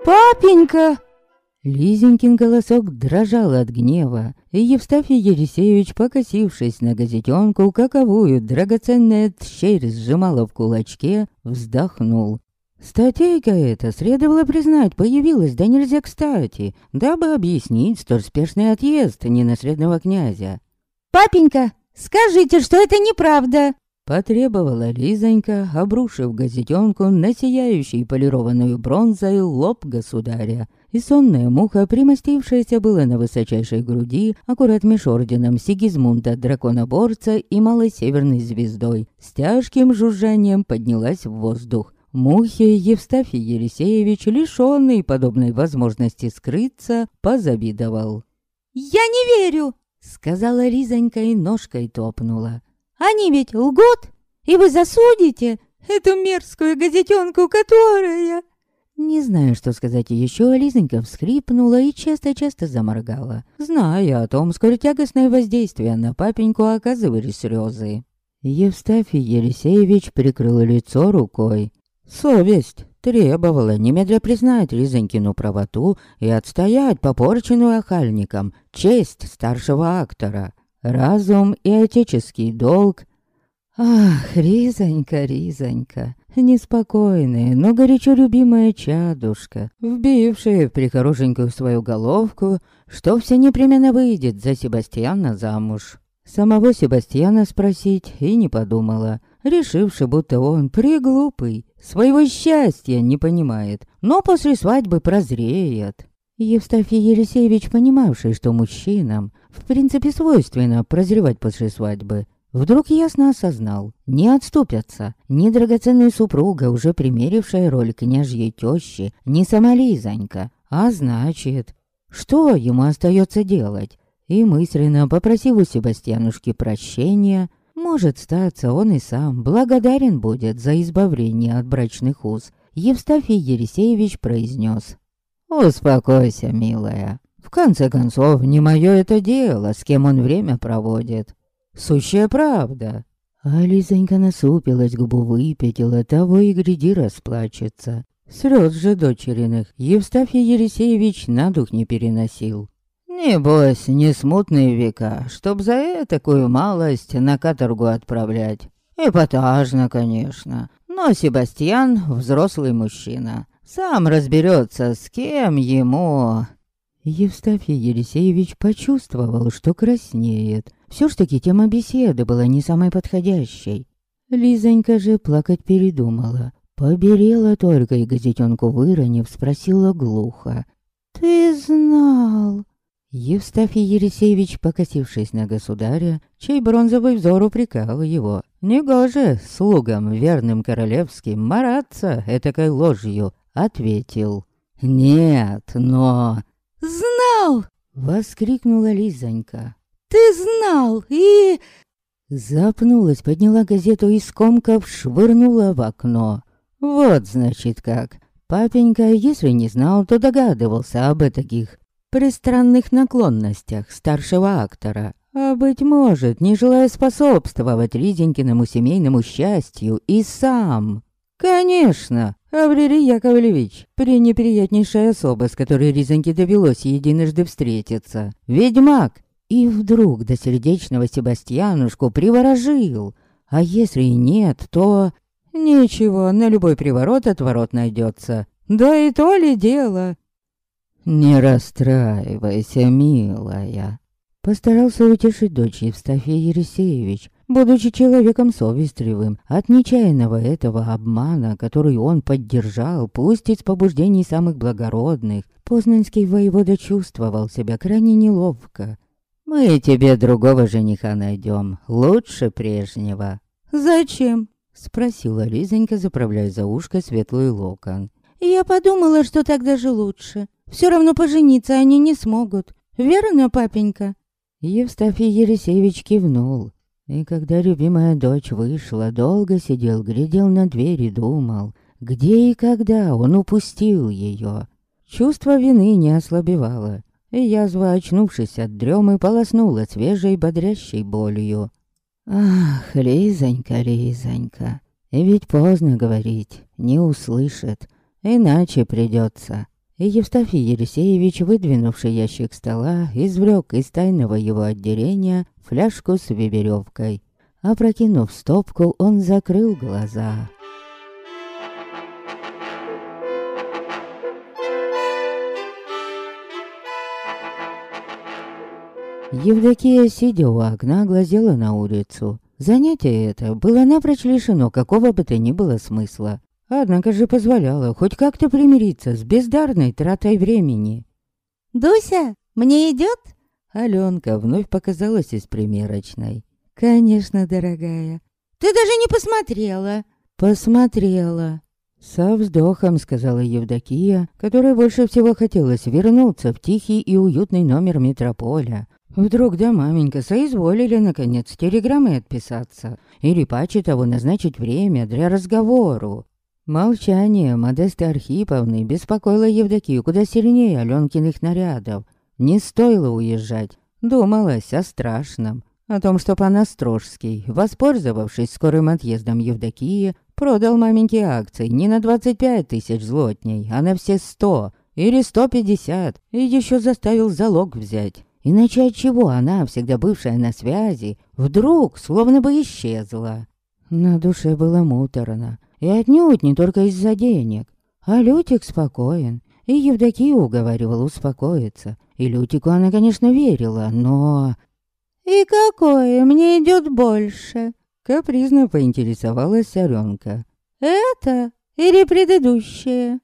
«Папенька!» Лизенькин голосок дрожал от гнева, и Евстафий Елисеевич, покосившись на газетенку, каковую драгоценная тщерь сжимала в кулачке, вздохнул. Статейка эта, следовало признать, появилась да нельзя кстати, дабы объяснить столь спешный отъезд ненаследного князя. «Папенька, скажите, что это неправда!» Потребовала Лизонька, обрушив газетенку на сияющий полированную бронзой лоб государя. И сонная муха, примостившаяся была на высочайшей груди, аккурат меж орденом Сигизмунда Драконоборца и малой северной звездой, с тяжким жужжанием поднялась в воздух. Мухе Евстафий Елисеевич, лишённый подобной возможности скрыться, позавидовал. «Я не верю!» — сказала Ризонька и ножкой топнула. «Они ведь лгут, и вы засудите эту мерзкую газетенку, которая...» Не знаю, что сказать еще, Лизонька всхрипнула и часто-часто заморгала, зная о том, сколь тягостное воздействие на папеньку оказывали слезы. Евстафий Елисеевич прикрыл лицо рукой. Совесть требовала немедля признать Лизонькину правоту и отстоять попорченную охальником честь старшего актора, разум и отеческий долг. Ах, Ризонька, Ризонька, неспокойная, но горячо любимая чадушка, вбившая в прихорошенькую свою головку, что все непременно выйдет за Себастьяна замуж. Самого Себастьяна спросить и не подумала, решивши, будто он приглупый, своего счастья не понимает, но после свадьбы прозреет. Евстафий Елисеевич, понимавший, что мужчинам в принципе свойственно прозревать после свадьбы, вдруг ясно осознал, не отступятся ни драгоценная супруга, уже примерившая роль княжьей тещи, ни сама Лизонька, а значит, что ему остается делать? И мысленно попросив у Себастьянушки прощения, может, статься, он и сам благодарен будет за избавление от брачных уз. Евстафий Ересеевич произнес. «Успокойся, милая. В конце концов, не мое это дело, с кем он время проводит. Сущая правда». А Лизонька насупилась, губу выпятила, того и гряди расплачется. Слез же дочериных Евстафий Ересеевич на дух не переносил. Небось, не смутные века, чтоб за такую малость на каторгу отправлять. Эпатажно, конечно. Но Себастьян взрослый мужчина. Сам разберется, с кем ему... Евстафий Елисеевич почувствовал, что краснеет. Все ж таки тема беседы была не самой подходящей. Лизонька же плакать передумала. Поберела только и газетенку выронив, спросила глухо. «Ты знал?» Евстафий Елисеевич, покосившись на государя, чей бронзовый взор упрекал его, негоже слугам верным королевским мараться этакой ложью, ответил. «Нет, но...» «Знал!» — воскликнула Лизонька. «Ты знал и...» Запнулась, подняла газету и скомков швырнула в окно. «Вот, значит, как...» Папенька, если не знал, то догадывался об таких при странных наклонностях старшего актора, а, быть может, не желая способствовать Лизенькиному семейному счастью и сам. Конечно, Аврелий Яковлевич, пренеприятнейшая особа, с которой Ризоньке довелось единожды встретиться. Ведьмак! И вдруг до сердечного Себастьянушку приворожил. А если и нет, то... Ничего, на любой приворот отворот найдется. Да и то ли дело. «Не расстраивайся, милая», — постарался утешить дочь Евстафия Ересеевич, будучи человеком совестливым, от нечаянного этого обмана, который он поддержал, пусть из побуждений самых благородных, Познанский воевода чувствовал себя крайне неловко. «Мы тебе другого жениха найдем, лучше прежнего». «Зачем?» — спросила Лизонька, заправляя за ушко светлый локон. «Я подумала, что так даже лучше. Все равно пожениться они не смогут. Верно, папенька?» Евстафий Ересеевич кивнул. И когда любимая дочь вышла, долго сидел, глядел на дверь и думал, где и когда он упустил ее. Чувство вины не ослабевало, и язва, очнувшись от дремы, полоснула свежей бодрящей болью. «Ах, Лизонька, Лизонька, ведь поздно говорить, не услышит, иначе придется». Евстафий Елисеевич, выдвинувший ящик стола, извлек из тайного его отделения фляжку с веревкой. Опрокинув стопку, он закрыл глаза. Евдокия, сидя у окна, глазела на улицу. Занятие это было напрочь лишено какого бы то ни было смысла. Однако же позволяло хоть как-то примириться с бездарной тратой времени. «Дуся, мне идет? Аленка вновь показалась из примерочной. «Конечно, дорогая». «Ты даже не посмотрела!» «Посмотрела». Со вздохом сказала Евдокия, которой больше всего хотелось вернуться в тихий и уютный номер метрополя, Вдруг да маменька соизволили наконец телеграммой отписаться, или паче того назначить время для разговору. Молчание Модесты Архиповны беспокоило Евдокию куда сильнее Аленкиных нарядов. Не стоило уезжать. Думалось о страшном. О том, что пан Острожский, воспользовавшись скорым отъездом Евдокии, продал маменьке акции не на 25 тысяч злотней, а на все 100 или 150, и еще заставил залог взять. Иначе от чего она, всегда бывшая на связи, вдруг словно бы исчезла? На душе было муторно, и отнюдь не только из-за денег. А Лютик спокоен, и Евдокию уговаривал успокоиться. И Лютику она, конечно, верила, но... «И какое мне идет больше?» Капризно поинтересовалась Аленка. «Это или предыдущее?»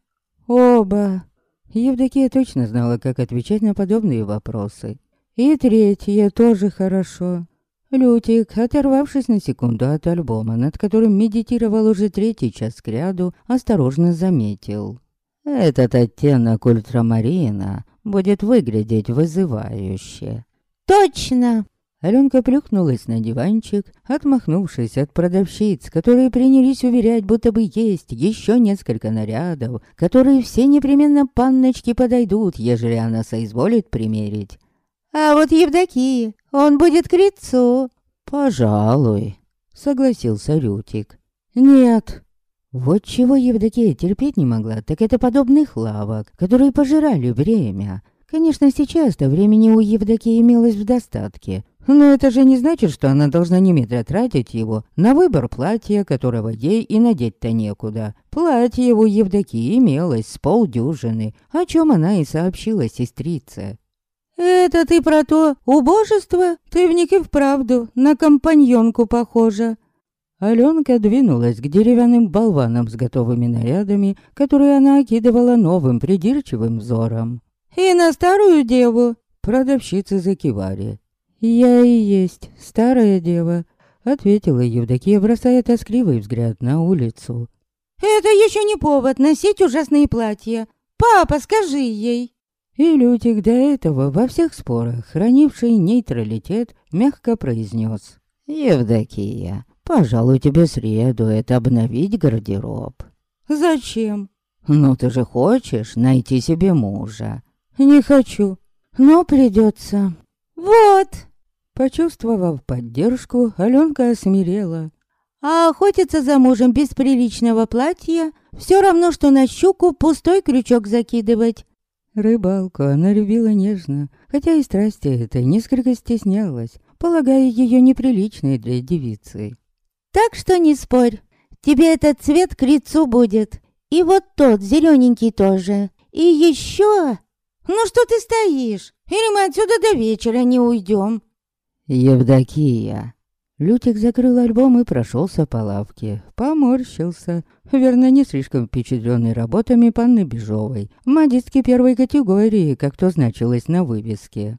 «Оба». Евдокия точно знала, как отвечать на подобные вопросы. И третье тоже хорошо. Лютик, оторвавшись на секунду от альбома, над которым медитировал уже третий час кряду, осторожно заметил. Этот оттенок ультрамарина будет выглядеть вызывающе. «Точно!» Аленка плюхнулась на диванчик, отмахнувшись от продавщиц, которые принялись уверять, будто бы есть еще несколько нарядов, которые все непременно панночки подойдут, ежели она соизволит примерить. А вот Евдокии, он будет к лицу. Пожалуй, согласился Рютик. Нет. Вот чего Евдокия терпеть не могла, так это подобных лавок, которые пожирали время. Конечно, сейчас-то времени у Евдокии имелось в достатке, но это же не значит, что она должна немедля тратить его на выбор платья, которого ей и надеть-то некуда. Платье у Евдокии имелось с полдюжины, о чем она и сообщила сестрице. «Это ты про то убожество? Ты в и вправду на компаньонку похожа». Аленка двинулась к деревянным болванам с готовыми нарядами, которые она окидывала новым придирчивым взором. «И на старую деву?» Продавщица закивали. «Я и есть старая дева», — ответила Евдокия, бросая тоскливый взгляд на улицу. «Это еще не повод носить ужасные платья. Папа, скажи ей!» И Лютик до этого во всех спорах, хранивший нейтралитет, мягко произнес. «Евдокия, пожалуй, тебе следует обновить гардероб». «Зачем?» «Ну ты же хочешь найти себе мужа». «Не хочу, но придется». «Вот!» Почувствовав поддержку, Аленка осмирела. «А охотиться за мужем без приличного платья все равно, что на щуку пустой крючок закидывать. Рыбалку она любила нежно, хотя и страсти этой несколько стеснялась, полагая ее неприличной для девицы. «Так что не спорь, тебе этот цвет к лицу будет. И вот тот, зелененький тоже. И еще...» «Ну что ты стоишь? Или мы отсюда до вечера не уйдем?» «Евдокия!» Лютик закрыл альбом и прошелся по лавке, поморщился, верно, не слишком впечатленный работами панны Бежовой, модистки первой категории, как то значилось на вывеске.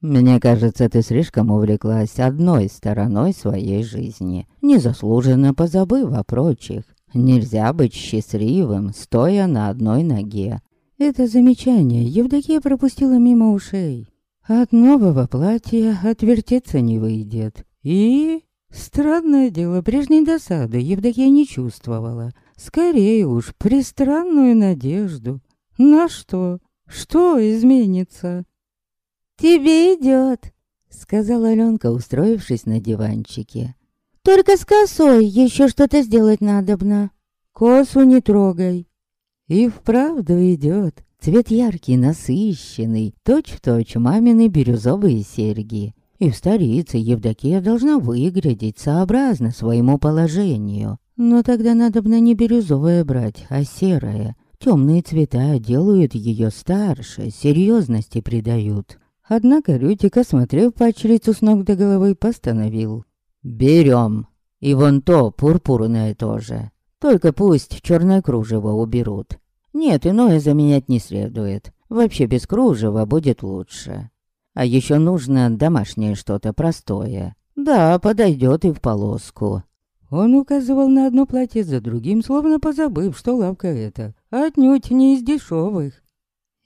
«Мне кажется, ты слишком увлеклась одной стороной своей жизни, незаслуженно позабыв о прочих. Нельзя быть счастливым, стоя на одной ноге». Это замечание Евдокия пропустила мимо ушей. От нового платья отвертеться не выйдет. И... Странное дело, прежней досады Евдокия не чувствовала. Скорее уж, пристранную надежду. На что? Что изменится? «Тебе идет», — сказала Аленка, устроившись на диванчике. «Только с косой еще что-то сделать надобно». «Косу не трогай». И вправду идет. Цвет яркий, насыщенный, точь-в-точь -точь мамины бирюзовые серьги. И в столице Евдокия должна выглядеть сообразно своему положению. Но тогда надо бы не бирюзовое брать, а серое. Темные цвета делают ее старше, серьезности придают. Однако Рютик, осмотрев пачерицу с ног до головы, постановил. «Берем. И вон то, пурпурное тоже. Только пусть черное кружево уберут. Нет, иное заменять не следует. Вообще без кружева будет лучше. А еще нужно домашнее что-то простое. Да, подойдет и в полоску. Он указывал на одно платье за другим, словно позабыв, что лавка эта. Отнюдь не из дешевых.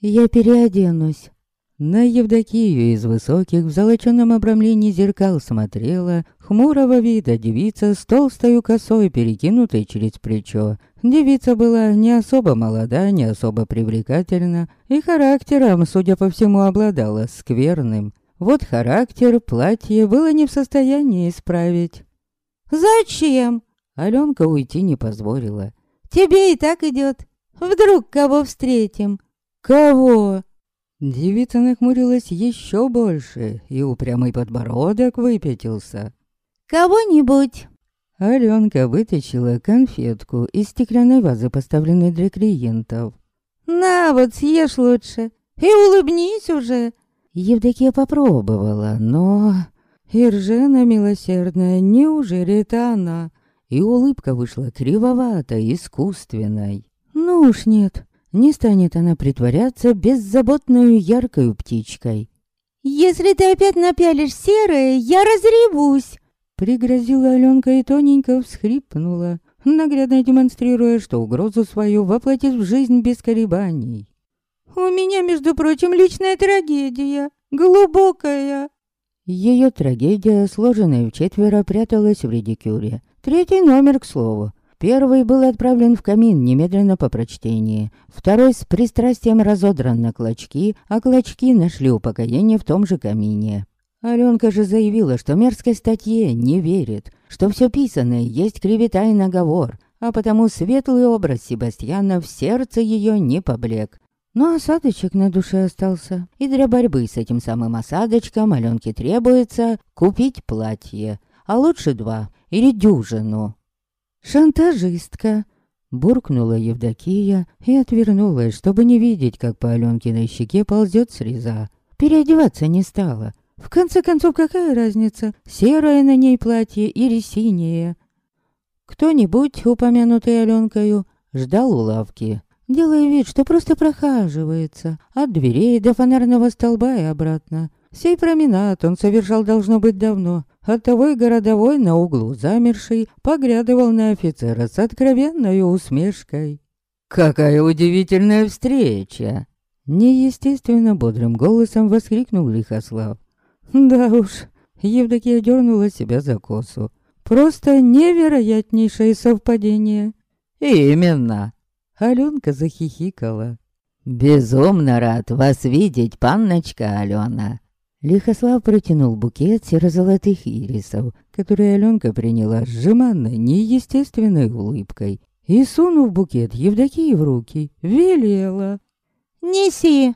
«Я переоденусь», на Евдокию из высоких в золоченном обрамлении зеркал смотрела хмурого вида девица с толстой косой, перекинутой через плечо. Девица была не особо молода, не особо привлекательна, и характером, судя по всему, обладала скверным. Вот характер платье было не в состоянии исправить. «Зачем?» Аленка уйти не позволила. «Тебе и так идет. Вдруг кого встретим?» «Кого?» Девица нахмурилась еще больше, и упрямый подбородок выпятился. «Кого-нибудь!» Аленка вытащила конфетку из стеклянной вазы, поставленной для клиентов. «На вот, съешь лучше, и улыбнись уже!» Евдокия попробовала, но... Иржена милосердная, неужели это она? И улыбка вышла кривовато, искусственной. Ну уж нет, не станет она притворяться беззаботной яркой птичкой. «Если ты опять напялишь серое, я разревусь!» Пригрозила Аленка и тоненько всхрипнула, наглядно демонстрируя, что угрозу свою воплотит в жизнь без колебаний. «У меня, между прочим, личная трагедия, глубокая!» Ее трагедия, сложенная в четверо, пряталась в редикюре. Третий номер, к слову, Первый был отправлен в камин немедленно по прочтении. Второй с пристрастием разодран на клочки, а клочки нашли упокоение в том же камине. Аленка же заявила, что мерзкой статье не верит, что все писанное есть клевета и наговор, а потому светлый образ Себастьяна в сердце ее не поблек. Но осадочек на душе остался, и для борьбы с этим самым осадочком Аленке требуется купить платье, а лучше два или дюжину. «Шантажистка!» Буркнула Евдокия и отвернулась, чтобы не видеть, как по Аленкиной щеке ползет среза. Переодеваться не стала. В конце концов, какая разница, серое на ней платье или синее? Кто-нибудь, упомянутый Аленкою, ждал у лавки, делая вид, что просто прохаживается от дверей до фонарного столба и обратно. Сей променад он совершал должно быть давно, Оттого и городовой на углу замерший поглядывал на офицера с откровенной усмешкой. «Какая удивительная встреча!» Неестественно бодрым голосом воскликнул Лихослав. «Да уж», Евдокия дернула себя за косу. «Просто невероятнейшее совпадение». «Именно!» Аленка захихикала. «Безумно рад вас видеть, панночка Алена!» Лихослав протянул букет серо-золотых ирисов, который Аленка приняла с жеманной, неестественной улыбкой. И, сунув букет Евдокии в руки, велела. «Неси!»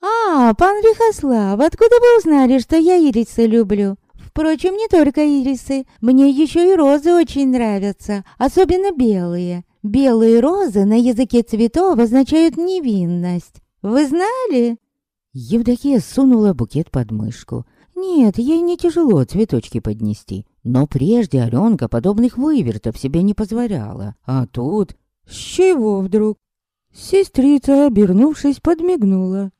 «А, пан Лихослав, откуда вы узнали, что я ирисы люблю?» Впрочем, не только ирисы. Мне еще и розы очень нравятся, особенно белые. Белые розы на языке цветов означают невинность. Вы знали? Евдокия сунула букет под мышку. Нет, ей не тяжело цветочки поднести. Но прежде Аленка подобных вывертов себе не позволяла. А тут... С чего вдруг? Сестрица, обернувшись, подмигнула.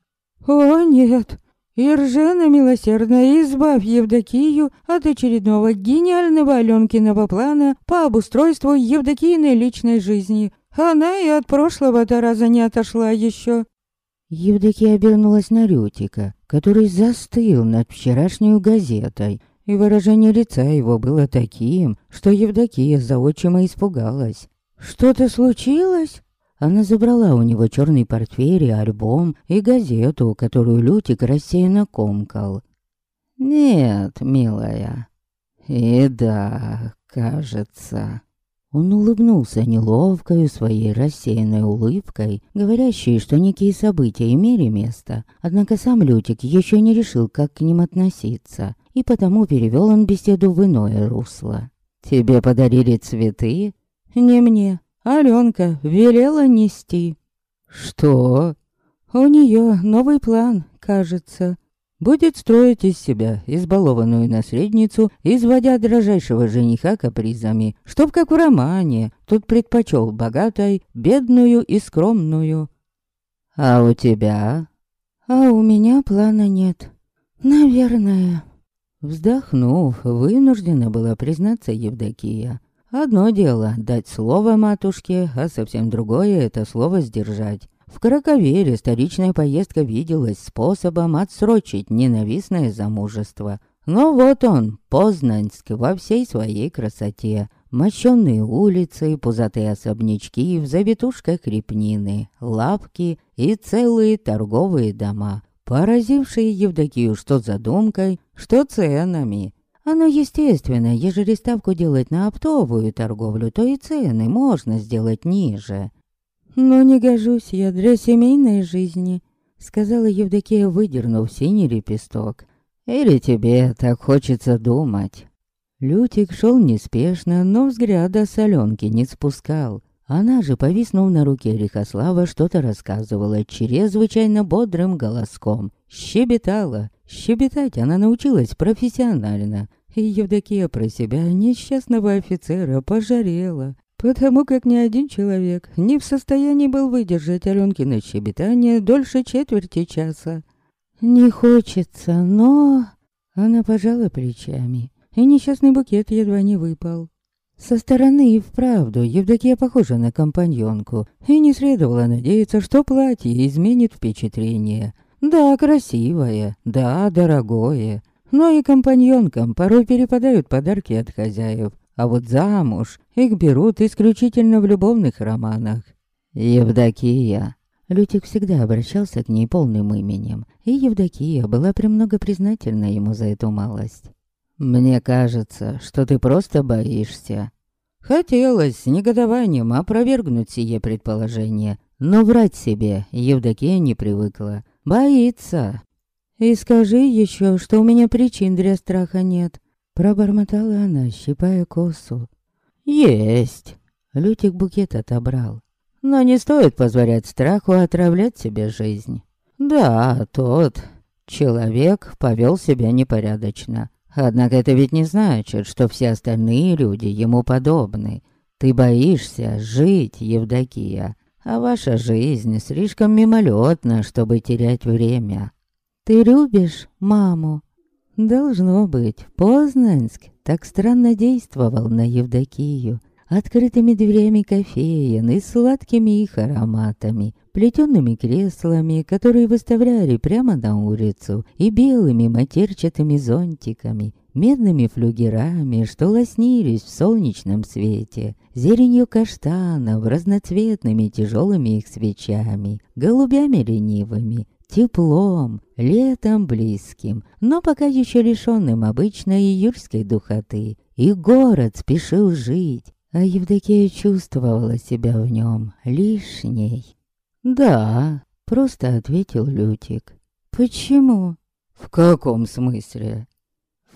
«О, нет! Иржена милосердная, избавь Евдокию от очередного гениального Аленкиного плана по обустройству Евдокийной личной жизни. Она и от прошлого-то раза не отошла еще. Евдокия обернулась на Рютика, который застыл над вчерашней газетой, и выражение лица его было таким, что Евдокия заочимо испугалась. «Что-то случилось?» Она забрала у него черный портфель и альбом, и газету, которую Лютик рассеянно комкал. «Нет, милая. И да, кажется...» Он улыбнулся неловкой своей рассеянной улыбкой, говорящей, что некие события имели место, однако сам Лютик еще не решил, как к ним относиться, и потому перевел он беседу в иное русло. «Тебе подарили цветы?» «Не мне. Аленка велела нести». «Что?» «У нее новый план, кажется будет строить из себя избалованную наследницу, изводя дрожайшего жениха капризами, чтоб, как в романе, тот предпочел богатой, бедную и скромную. А у тебя? А у меня плана нет. Наверное. Вздохнув, вынуждена была признаться Евдокия. Одно дело дать слово матушке, а совсем другое это слово сдержать. В Краковере столичная поездка виделась способом отсрочить ненавистное замужество. Но вот он, Познанск, во всей своей красоте. Мощенные улицы, пузатые особнячки, в завитушках репнины, лавки и целые торговые дома, поразившие Евдокию что задумкой, что ценами. Оно естественно, ежели ставку делать на оптовую торговлю, то и цены можно сделать ниже. «Но не гожусь я для семейной жизни», — сказала Евдокия, выдернув синий лепесток. «Или тебе так хочется думать?» Лютик шел неспешно, но взгляда с Аленки не спускал. Она же, повиснув на руке Рихослава, что-то рассказывала чрезвычайно бодрым голоском. Щебетала. Щебетать она научилась профессионально. И Евдокия про себя несчастного офицера пожарела потому как ни один человек не в состоянии был выдержать Аленкино щебетание дольше четверти часа. «Не хочется, но...» Она пожала плечами, и несчастный букет едва не выпал. Со стороны и вправду Евдокия похожа на компаньонку, и не следовало надеяться, что платье изменит впечатление. Да, красивое, да, дорогое, но и компаньонкам порой перепадают подарки от хозяев, а вот замуж их берут исключительно в любовных романах. Евдокия. Лютик всегда обращался к ней полным именем, и Евдокия была премного признательна ему за эту малость. «Мне кажется, что ты просто боишься». Хотелось с негодованием опровергнуть сие предположение, но врать себе Евдокия не привыкла. Боится. «И скажи еще, что у меня причин для страха нет», Пробормотала она, щипая косу. «Есть!» Лютик букет отобрал. «Но не стоит позволять страху отравлять себе жизнь. Да, тот человек повел себя непорядочно. Однако это ведь не значит, что все остальные люди ему подобны. Ты боишься жить, Евдокия, а ваша жизнь слишком мимолетна, чтобы терять время. Ты любишь маму?» Должно быть, Познанск так странно действовал на Евдокию. Открытыми дверями кофеен и сладкими их ароматами, плетенными креслами, которые выставляли прямо на улицу, и белыми матерчатыми зонтиками, медными флюгерами, что лоснились в солнечном свете, зеленью каштанов, разноцветными тяжелыми их свечами, голубями ленивыми, теплом, летом близким, но пока еще лишенным обычной июльской духоты. И город спешил жить, а Евдокия чувствовала себя в нем лишней. «Да», — просто ответил Лютик. «Почему?» «В каком смысле?»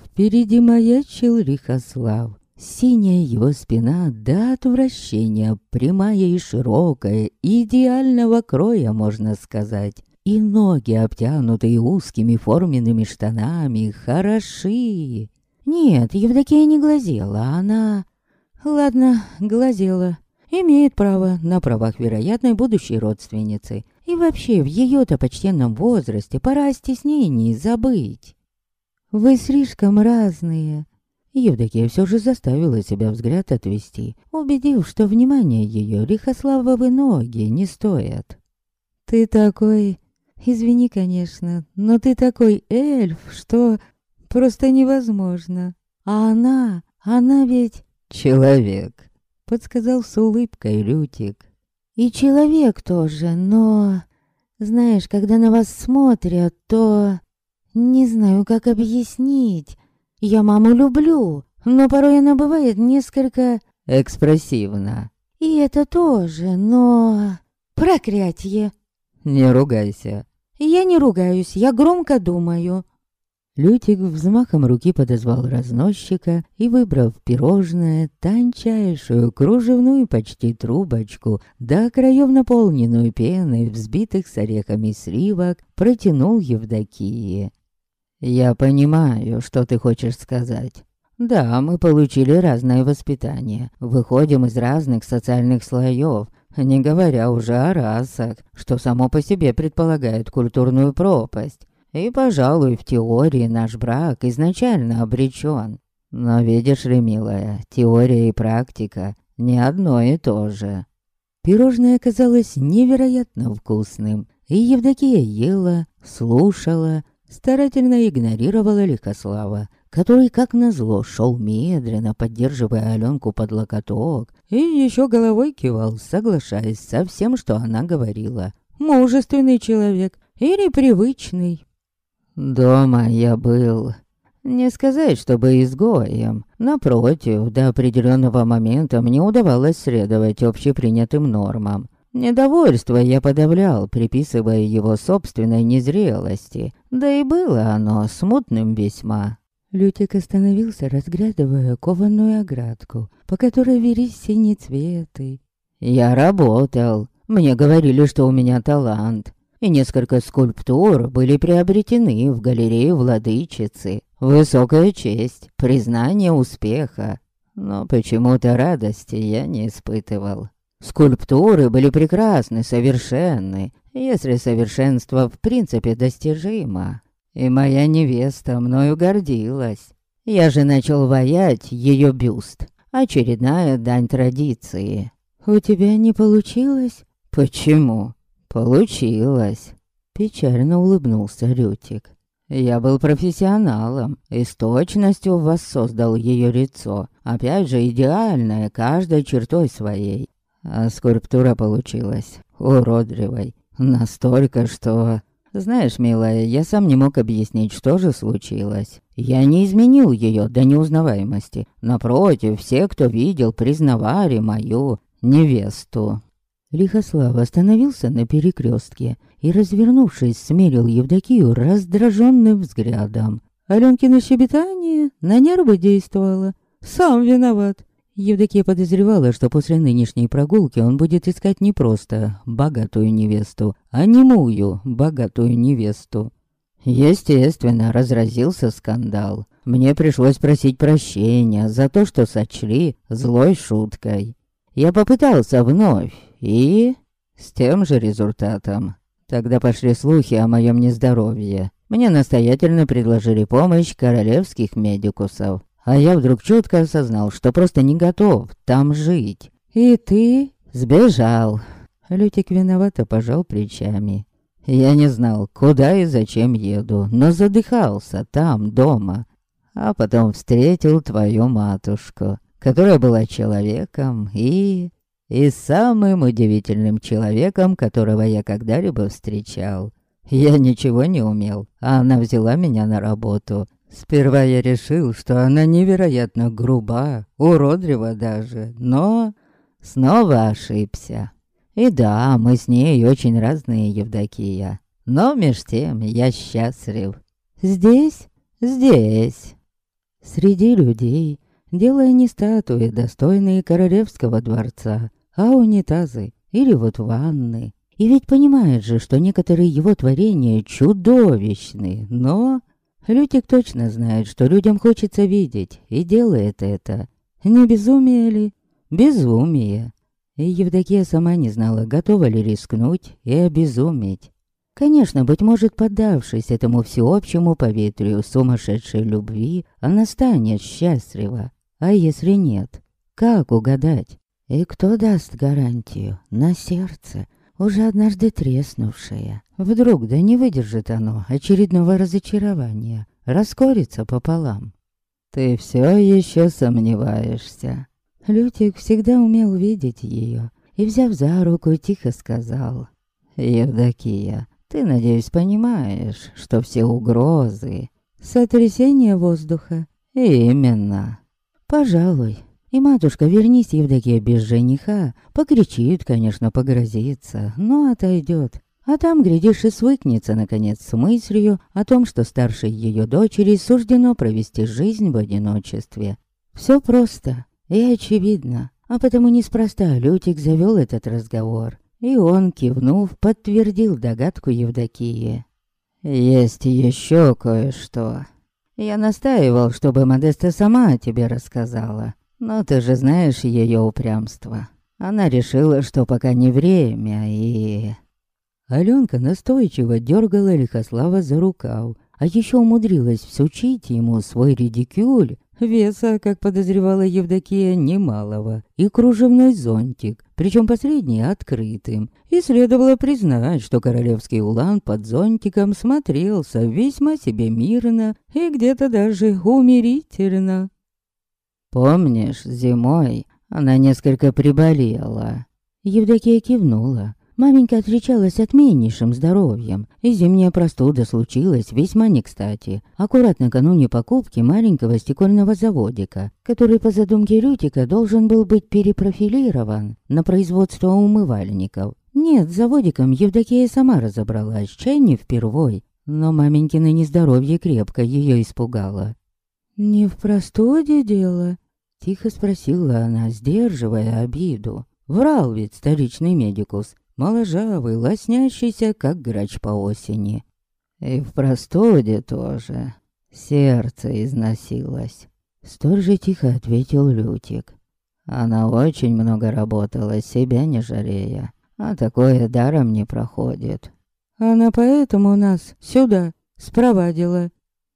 Впереди маячил Рихослав. Синяя его спина до отвращения, прямая и широкая, идеального кроя, можно сказать и ноги, обтянутые узкими форменными штанами, хороши. Нет, Евдокия не глазела, она... Ладно, глазела. Имеет право на правах вероятной будущей родственницы. И вообще, в ее-то почтенном возрасте пора о стеснении забыть. Вы слишком разные. Евдокия все же заставила себя взгляд отвести, убедив, что внимание ее Рихославовы ноги не стоят. «Ты такой... Извини, конечно, но ты такой эльф, что просто невозможно. А она... Она ведь...» «Человек», — подсказал с улыбкой Лютик. «И человек тоже, но... Знаешь, когда на вас смотрят, то... Не знаю, как объяснить. Я маму люблю, но порой она бывает несколько... Экспрессивна. И это тоже, но... Проклятье. Не ругайся. Я не ругаюсь, я громко думаю. Лютик взмахом руки подозвал разносчика и, выбрав пирожное, тончайшую кружевную почти трубочку, до краев наполненную пеной взбитых с орехами сливок, протянул Евдокии. «Я понимаю, что ты хочешь сказать. Да, мы получили разное воспитание, выходим из разных социальных слоев, не говоря уже о расах, что само по себе предполагает культурную пропасть. И, пожалуй, в теории наш брак изначально обречен. Но видишь ли, милая, теория и практика не одно и то же». Пирожное оказалось невероятно вкусным, и Евдокия ела, слушала, старательно игнорировала Лихослава, который, как назло, шел медленно, поддерживая Аленку под локоток, и еще головой кивал, соглашаясь со всем, что она говорила. Мужественный человек или привычный. «Дома я был...» Не сказать, чтобы изгоем. Напротив, до определенного момента мне удавалось следовать общепринятым нормам. Недовольство я подавлял, приписывая его собственной незрелости, да и было оно смутным весьма. Лютик остановился, разглядывая кованую оградку, по которой велись синие цветы. «Я работал. Мне говорили, что у меня талант. И несколько скульптур были приобретены в галерее владычицы. Высокая честь, признание успеха. Но почему-то радости я не испытывал. Скульптуры были прекрасны, совершенны, если совершенство в принципе достижимо. И моя невеста мною гордилась. Я же начал ваять ее бюст. Очередная дань традиции. «У тебя не получилось?» «Почему?» «Получилось». Печально улыбнулся Рютик. Я был профессионалом и с точностью воссоздал ее лицо. Опять же, идеальное, каждой чертой своей. А скульптура получилась уродливой. Настолько, что... Знаешь, милая, я сам не мог объяснить, что же случилось. Я не изменил ее до неузнаваемости. Напротив, все, кто видел, признавали мою невесту. Лихослав остановился на перекрестке и, развернувшись, смерил Евдокию раздраженным взглядом. Аленкино щебетание на нервы действовало. Сам виноват. Евдокия подозревала, что после нынешней прогулки он будет искать не просто богатую невесту, а немую богатую невесту. Естественно, разразился скандал. Мне пришлось просить прощения за то, что сочли злой шуткой. Я попытался вновь, и... с тем же результатом. Тогда пошли слухи о моем нездоровье. Мне настоятельно предложили помощь королевских медикусов. А я вдруг четко осознал, что просто не готов там жить. И ты сбежал. Лютик виновато пожал плечами. Я не знал, куда и зачем еду, но задыхался там, дома. А потом встретил твою матушку, которая была человеком и... И самым удивительным человеком, которого я когда-либо встречал. Я ничего не умел, а она взяла меня на работу. Сперва я решил, что она невероятно груба, уродлива даже, но снова ошибся. И да, мы с ней очень разные, Евдокия. Но меж тем я счастлив. Здесь? Здесь. Среди людей, делая не статуи, достойные королевского дворца, а унитазы или вот ванны. И ведь понимает же, что некоторые его творения чудовищны, но Лютик точно знает, что людям хочется видеть, и делает это. Не безумие ли? Безумие. И Евдокия сама не знала, готова ли рискнуть и обезуметь. Конечно, быть может, поддавшись этому всеобщему поветрию сумасшедшей любви, она станет счастлива. А если нет? Как угадать? И кто даст гарантию на сердце, уже однажды треснувшее? Вдруг да не выдержит оно очередного разочарования, раскорится пополам. Ты все еще сомневаешься. Лютик всегда умел видеть ее и, взяв за руку, тихо сказал. «Евдокия, ты, надеюсь, понимаешь, что все угрозы — сотрясение воздуха. Именно. Пожалуй. И матушка, вернись, Евдокия, без жениха. Покричит, конечно, погрозится, но отойдет. А там, глядишь, и свыкнется, наконец, с мыслью о том, что старшей ее дочери суждено провести жизнь в одиночестве. Все просто и очевидно, а потому неспроста Лютик завел этот разговор. И он, кивнув, подтвердил догадку Евдокии. «Есть еще кое-что. Я настаивал, чтобы Модеста сама о тебе рассказала. Но ты же знаешь ее упрямство. Она решила, что пока не время, и...» Аленка настойчиво дергала Лихослава за рукав, а еще умудрилась всучить ему свой редикюль Веса, как подозревала Евдокия, немалого, и кружевной зонтик, причем последний открытым. И следовало признать, что королевский улан под зонтиком смотрелся весьма себе мирно и где-то даже умирительно. «Помнишь, зимой она несколько приболела?» Евдокия кивнула. Маменька отличалась отменнейшим здоровьем, и зимняя простуда случилась весьма не кстати. Аккурат накануне покупки маленького стекольного заводика, который по задумке Рютика должен был быть перепрофилирован на производство умывальников. Нет, с заводиком Евдокия сама разобралась, чай не впервой, но маменькино нездоровье крепко ее испугало. «Не в простуде дело?» — тихо спросила она, сдерживая обиду. Врал ведь столичный медикус, моложавый, лоснящийся, как грач по осени. И в простуде тоже. Сердце износилось. Столь же тихо ответил Лютик. Она очень много работала, себя не жалея. А такое даром не проходит. Она поэтому нас сюда спровадила.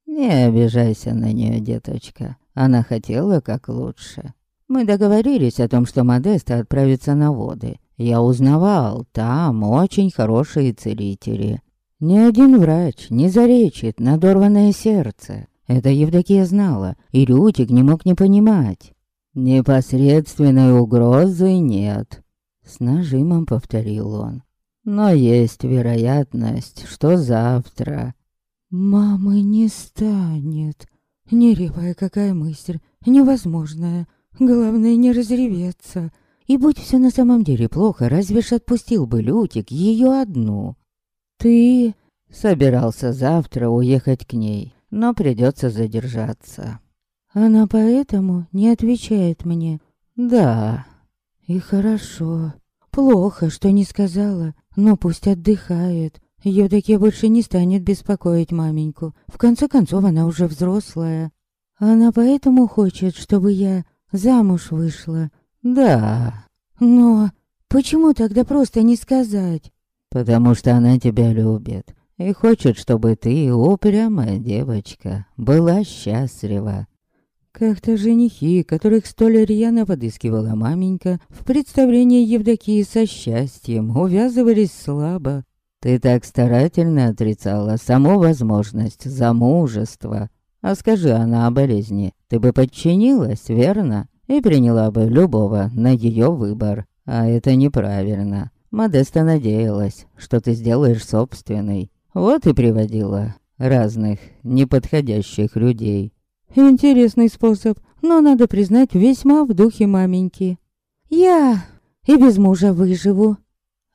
Не обижайся на нее, деточка. Она хотела как лучше. Мы договорились о том, что Модеста отправится на воды. Я узнавал, там очень хорошие целители. Ни один врач не заречит надорванное сердце. Это Евдокия знала, и Рютик не мог не понимать. Непосредственной угрозы нет. С нажимом повторил он. Но есть вероятность, что завтра... Мамы не станет. Неревая какая мысль, невозможная. Главное не разреветься. И будь все на самом деле плохо, разве ж отпустил бы Лютик ее одну? Ты собирался завтра уехать к ней, но придется задержаться. Она поэтому не отвечает мне. Да, и хорошо. Плохо, что не сказала, но пусть отдыхает. Евдокия больше не станет беспокоить маменьку. В конце концов, она уже взрослая. Она поэтому хочет, чтобы я замуж вышла. «Да, но почему тогда просто не сказать?» «Потому что она тебя любит и хочет, чтобы ты, упрямая девочка, была счастлива». Как-то женихи, которых столь рьяно подыскивала маменька, в представлении Евдокии со счастьем увязывались слабо. Ты так старательно отрицала саму возможность замужества. А скажи она о болезни, ты бы подчинилась, верно? и приняла бы любого на ее выбор. А это неправильно. Модеста надеялась, что ты сделаешь собственный. Вот и приводила разных неподходящих людей. Интересный способ, но, надо признать, весьма в духе маменьки. Я и без мужа выживу.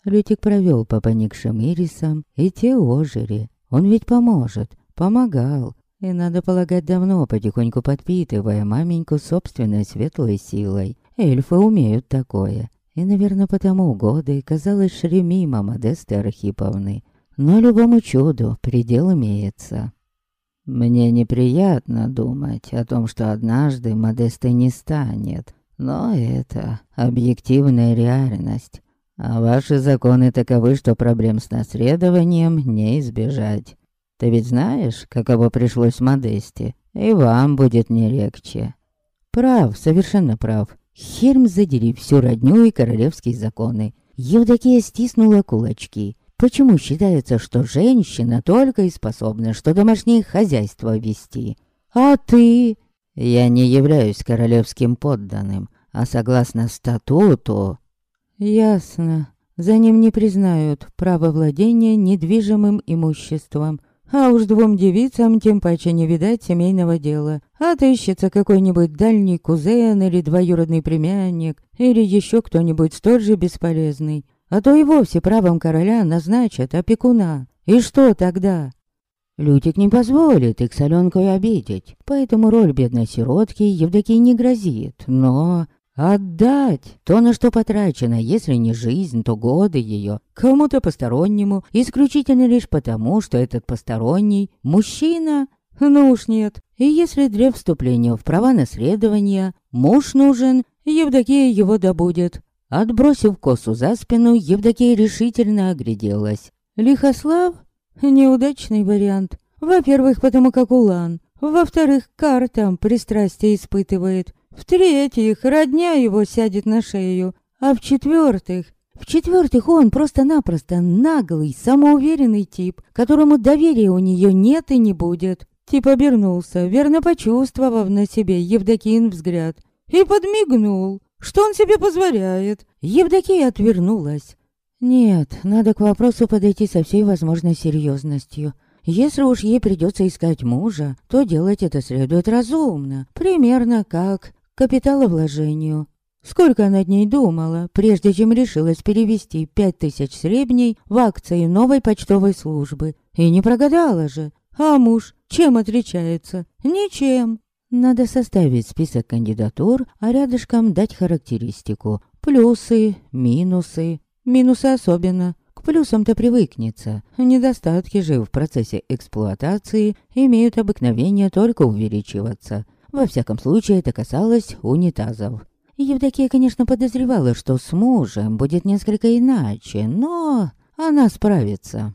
Лютик провел по поникшим ирисам, и те ожили. Он ведь поможет, помогал. И, надо полагать, давно потихоньку подпитывая маменьку собственной светлой силой. Эльфы умеют такое. И, наверное, потому годы казалось шли мимо Модесты Архиповны. Но любому чуду предел имеется. Мне неприятно думать о том, что однажды Модесты не станет, но это объективная реальность. А ваши законы таковы, что проблем с наследованием не избежать. Ты ведь знаешь, каково пришлось Модесте, и вам будет не легче. Прав, совершенно прав. Херм задери всю родню и королевские законы. Евдокия стиснула кулачки. Почему считается, что женщина только и способна, что домашнее хозяйство вести? А ты? Я не являюсь королевским подданным, а согласно статуту... Ясно. За ним не признают право владения недвижимым имуществом. А уж двум девицам тем паче не видать семейного дела. Отыщется какой-нибудь дальний кузен или двоюродный племянник, или еще кто-нибудь столь же бесполезный. А то и вовсе правом короля назначат опекуна. И что тогда? Лютик не позволит их соленкой обидеть, поэтому роль бедной сиротки Евдокии не грозит. Но отдать то, на что потрачено, если не жизнь, то годы ее, кому-то постороннему, исключительно лишь потому, что этот посторонний – мужчина? Ну уж нет. И если для вступления в права наследования муж нужен, Евдокия его добудет. Отбросив косу за спину, Евдокия решительно огляделась. Лихослав? Неудачный вариант. Во-первых, потому как Улан. Во-вторых, картам пристрастие испытывает. В-третьих, родня его сядет на шею. А в-четвертых... В-четвертых, он просто-напросто наглый, самоуверенный тип, которому доверия у нее нет и не будет. Тип обернулся, верно почувствовав на себе Евдокиин взгляд, и подмигнул. Что он себе позволяет?» Евдокия отвернулась. «Нет, надо к вопросу подойти со всей возможной серьезностью. Если уж ей придется искать мужа, то делать это следует разумно, примерно как капиталовложению. Сколько над ней думала, прежде чем решилась перевести пять тысяч сребней в акции новой почтовой службы. И не прогадала же. А муж чем отличается? Ничем. Надо составить список кандидатур, а рядышком дать характеристику. Плюсы, минусы. Минусы особенно. К плюсам-то привыкнется. Недостатки же в процессе эксплуатации имеют обыкновение только увеличиваться. Во всяком случае, это касалось унитазов. Евдокия, конечно, подозревала, что с мужем будет несколько иначе, но она справится.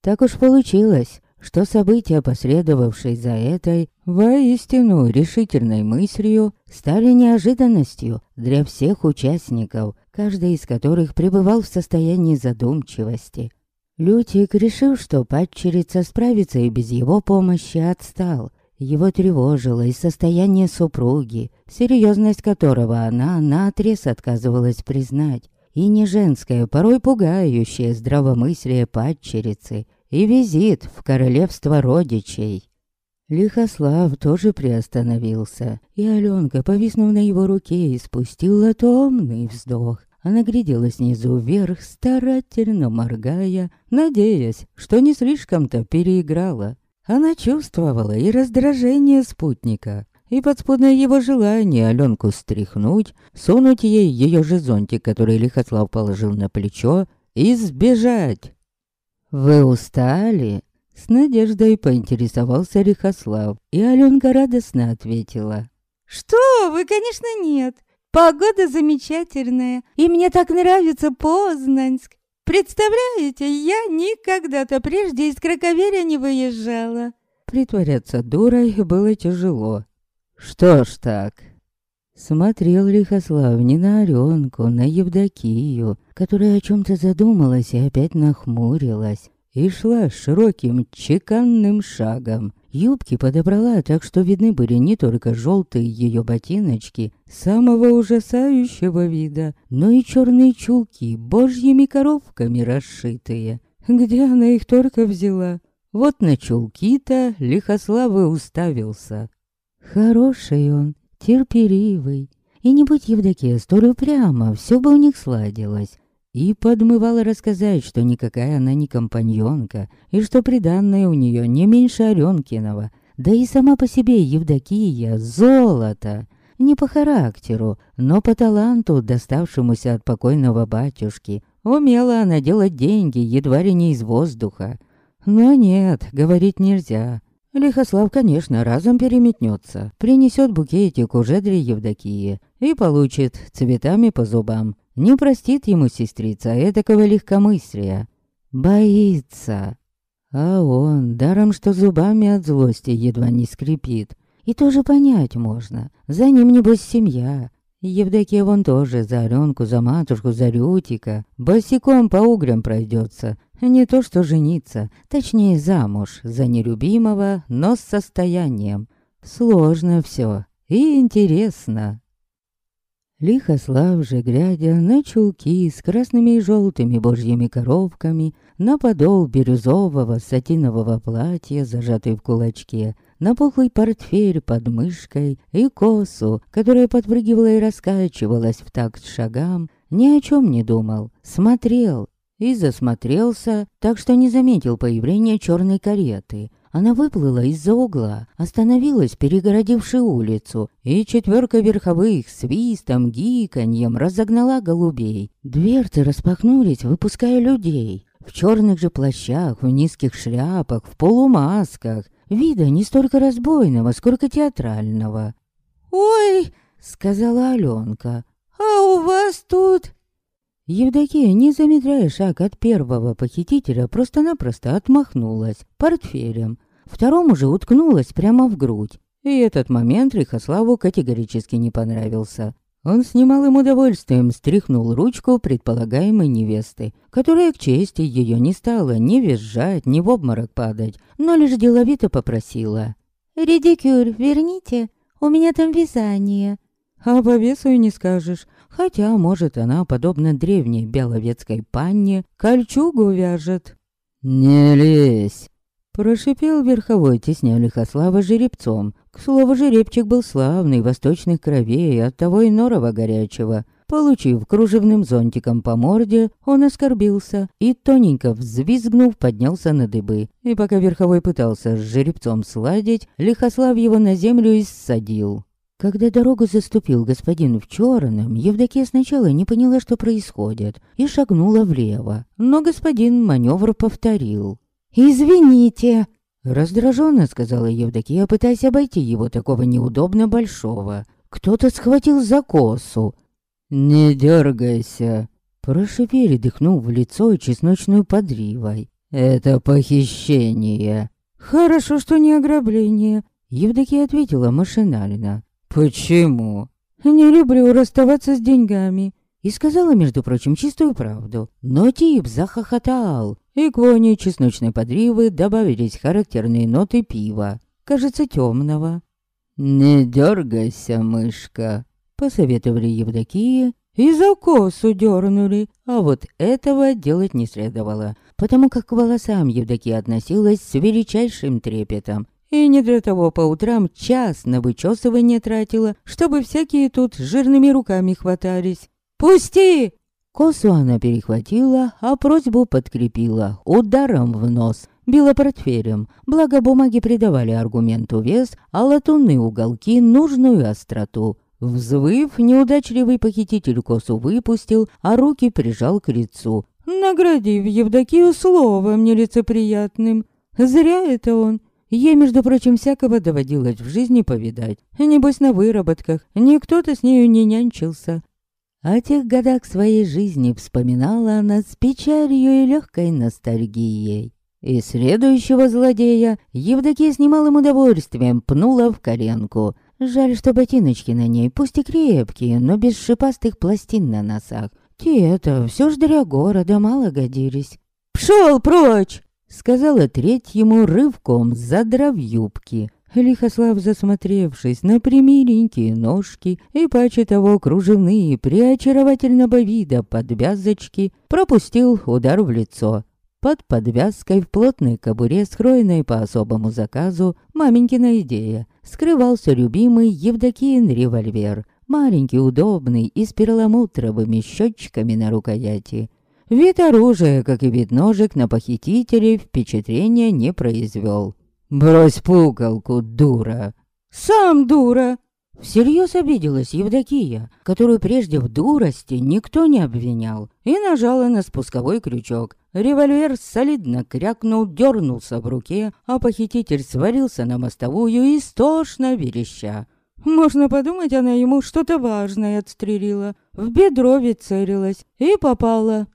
Так уж получилось, что события, последовавшие за этой, воистину решительной мыслью, стали неожиданностью для всех участников, каждый из которых пребывал в состоянии задумчивости. Лютик, решив, что падчерица справится и без его помощи, отстал. Его тревожило и состояние супруги, серьезность которого она наотрез отказывалась признать, и не женское, порой пугающее здравомыслие падчерицы, и визит в королевство родичей. Лихослав тоже приостановился, и Аленка, повиснув на его руке, испустила томный вздох. Она глядела снизу вверх, старательно моргая, надеясь, что не слишком-то переиграла. Она чувствовала и раздражение спутника, и подспудное его желание Аленку стряхнуть, сунуть ей ее же зонтик, который Лихослав положил на плечо, и сбежать. «Вы устали?» С надеждой поинтересовался Рихослав, и Аленка радостно ответила. «Что вы, конечно, нет. Погода замечательная, и мне так нравится Познанск. Представляете, я никогда-то прежде из Краковеря не выезжала». Притворяться дурой было тяжело. «Что ж так?» Смотрел Лихослав не на Оренку, на Евдокию, которая о чем-то задумалась и опять нахмурилась. И шла широким, чеканным шагом. Юбки подобрала так, что видны были не только желтые ее ботиночки самого ужасающего вида, но и черные чулки, божьими коровками расшитые. Где она их только взяла? Вот на чулки-то Лихослав и уставился. Хороший он, терпеливый. И не будь Евдокия столь упрямо, все бы у них сладилось. И подмывала рассказать, что никакая она не компаньонка, и что приданное у нее не меньше Оренкиного. Да и сама по себе Евдокия — золото. Не по характеру, но по таланту, доставшемуся от покойного батюшки. Умела она делать деньги, едва ли не из воздуха. Но нет, говорить нельзя. Лихослав, конечно, разом переметнется, принесет букетик уже для Евдокии и получит цветами по зубам. Не простит ему сестрица этакого легкомыслия. Боится. А он, даром что зубами от злости едва не скрипит. И тоже понять можно. За ним, небось, семья. Евдокия вон тоже за Аленку, за матушку, за Рютика. Босиком по угрям пройдется. Не то что жениться, точнее замуж за нелюбимого, но с состоянием. Сложно все и интересно. Лихослав же, глядя на чулки с красными и желтыми божьими коровками, на подол бирюзового сатинового платья, зажатый в кулачке, на пухлый портфель под мышкой и косу, которая подпрыгивала и раскачивалась в такт шагам, ни о чем не думал, смотрел и засмотрелся, так что не заметил появления черной кареты. Она выплыла из-за угла, остановилась, перегородивши улицу, и четверка верховых свистом, гиканьем разогнала голубей. Дверцы распахнулись, выпуская людей. В черных же плащах, в низких шляпах, в полумасках. Вида не столько разбойного, сколько театрального. «Ой!» — сказала Аленка. «А у вас тут...» Евдокия, не замедляя шаг от первого похитителя, просто-напросто отмахнулась портфелем. Второму же уткнулась прямо в грудь. И этот момент Рихославу категорически не понравился. Он с немалым удовольствием стряхнул ручку предполагаемой невесты, которая к чести ее не стала ни визжать, ни в обморок падать, но лишь деловито попросила. «Редикюр, верните, у меня там вязание». А по весу и не скажешь. Хотя, может, она, подобно древней беловецкой панне, кольчугу вяжет. «Не лезь!» Прошипел верховой, тесня Лихослава жеребцом. К слову, жеребчик был славный, восточных кровей, оттого и норова горячего. Получив кружевным зонтиком по морде, он оскорбился и, тоненько взвизгнув, поднялся на дыбы. И пока верховой пытался с жеребцом сладить, Лихослав его на землю и ссадил. Когда дорогу заступил господин в черном, Евдокия сначала не поняла, что происходит, и шагнула влево. Но господин маневр повторил. «Извините!» Раздраженно сказала Евдокия, пытаясь обойти его такого неудобно большого. Кто-то схватил за косу. «Не дергайся!» Прошипели, дыхнув в лицо чесночную подривой. «Это похищение!» «Хорошо, что не ограбление!» Евдокия ответила машинально. «Почему?» «Не люблю расставаться с деньгами». И сказала, между прочим, чистую правду. Но тип захохотал. И к воне чесночной подривы добавились характерные ноты пива. Кажется, темного. «Не дергайся, мышка», — посоветовали Евдокии. И за косу дернули. А вот этого делать не следовало, потому как к волосам Евдокия относилась с величайшим трепетом. И не для того по утрам час на вычесывание тратила, чтобы всякие тут жирными руками хватались. «Пусти!» Косу она перехватила, а просьбу подкрепила ударом в нос. Била портфелем, благо бумаги придавали аргументу вес, а латунные уголки нужную остроту. Взвыв, неудачливый похититель косу выпустил, а руки прижал к лицу, наградив Евдокию словом нелицеприятным. Зря это он. Ей, между прочим, всякого доводилось в жизни повидать. Небось, на выработках никто-то с нею не нянчился. О тех годах своей жизни вспоминала она с печалью и легкой ностальгией. И следующего злодея Евдокия с немалым удовольствием пнула в коленку. Жаль, что ботиночки на ней, пусть и крепкие, но без шипастых пластин на носах. Те-то все ж для города мало годились. «Пшел прочь!» Сказала третьему рывком, задрав юбки. Лихослав, засмотревшись на примиленькие ножки и паче того кружевные приочаровательного вида подвязочки, пропустил удар в лицо. Под подвязкой в плотной кобуре, скроенной по особому заказу, маменькина идея, скрывался любимый Евдокиин револьвер, маленький, удобный и с перламутровыми щечками на рукояти. Вид оружия, как и вид ножек на похитителей, впечатления не произвел. «Брось пукалку, дура!» «Сам дура!» Всерьез обиделась Евдокия, которую прежде в дурости никто не обвинял, и нажала на спусковой крючок. Револьвер солидно крякнул, дернулся в руке, а похититель свалился на мостовую истошно вереща. Можно подумать, она ему что-то важное отстрелила. В бедро ведь целилась и попала.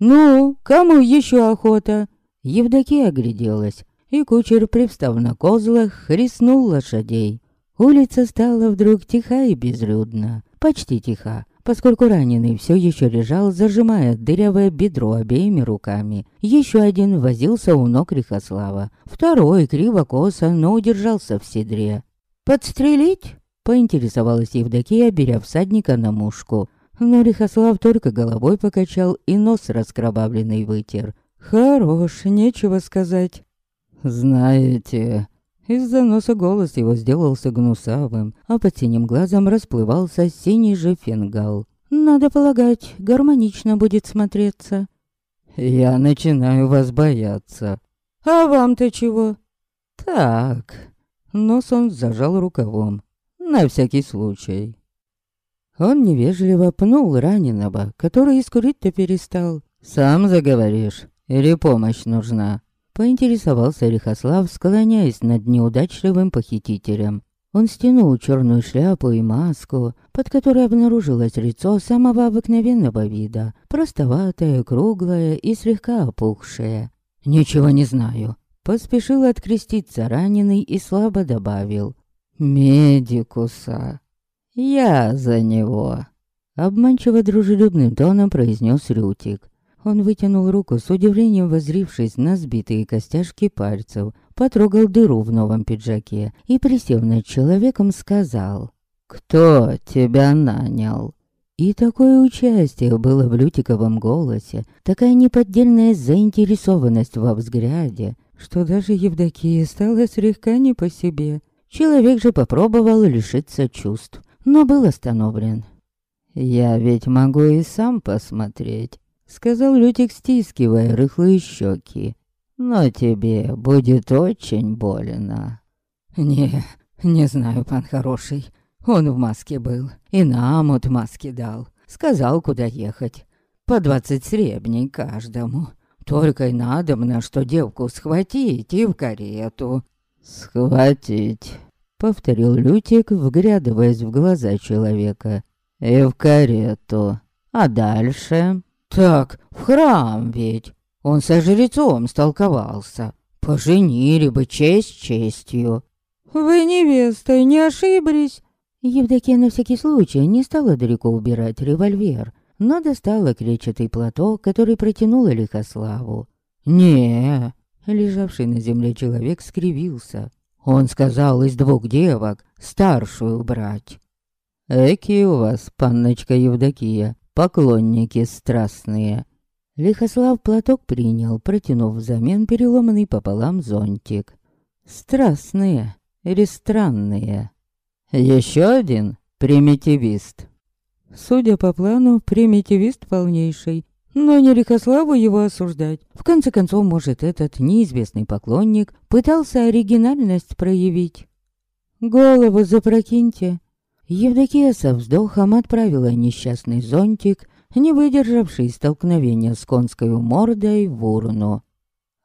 «Ну, кому еще охота?» Евдокия огляделась, и кучер, привстав на козлах, хрестнул лошадей. Улица стала вдруг тиха и безлюдна. Почти тиха, поскольку раненый все еще лежал, зажимая дырявое бедро обеими руками. Еще один возился у ног Рихослава. Второй криво-косо, но удержался в седре. «Подстрелить?» — поинтересовалась Евдокия, беря всадника на мушку. Но Рихослав только головой покачал и нос раскробавленный вытер. «Хорош, нечего сказать». «Знаете...» Из-за носа голос его сделался гнусавым, а под синим глазом расплывался синий же фингал. «Надо полагать, гармонично будет смотреться». «Я начинаю вас бояться». «А вам-то чего?» «Так...» Нос он зажал рукавом. «На всякий случай». Он невежливо пнул раненого, который искурить-то перестал. «Сам заговоришь? Или помощь нужна?» Поинтересовался Рихослав, склоняясь над неудачливым похитителем. Он стянул черную шляпу и маску, под которой обнаружилось лицо самого обыкновенного вида, простоватое, круглое и слегка опухшее. «Ничего не знаю», — поспешил откреститься раненый и слабо добавил. «Медикуса, я за него», — обманчиво дружелюбным тоном произнес Рютик. Он вытянул руку с удивлением, возрившись на сбитые костяшки пальцев, потрогал дыру в новом пиджаке и, присев над человеком, сказал «Кто тебя нанял?» И такое участие было в Лютиковом голосе, такая неподдельная заинтересованность во взгляде, что даже Евдокия стала слегка не по себе. Человек же попробовал лишиться чувств, но был остановлен. «Я ведь могу и сам посмотреть», Сказал Лютик, стискивая рыхлые щеки. Но тебе будет очень больно. Не, не знаю, пан хороший. Он в маске был. И нам от маски дал. Сказал, куда ехать. По двадцать сребней каждому. Только и надо мне, что девку схватить и в карету. Схватить, повторил Лютик, вглядываясь в глаза человека. И в карету. А дальше? Так, в храм ведь. Он со жрецом столковался. Поженили бы честь честью. Вы невестой не ошиблись? Евдокия на всякий случай не стала далеко убирать револьвер, но достала клетчатый платок, который протянула Лихославу. не Лежавший на земле человек скривился. Он сказал из двух девок старшую брать. «Эки у вас, панночка Евдокия, поклонники страстные. Лихослав платок принял, протянув взамен переломанный пополам зонтик. Страстные или странные? Еще один примитивист. Судя по плану, примитивист полнейший. Но не Лихославу его осуждать. В конце концов, может, этот неизвестный поклонник пытался оригинальность проявить. «Голову запрокиньте», Евдокия со вздохом отправила несчастный зонтик, не выдержавший столкновения с конской мордой, в урну.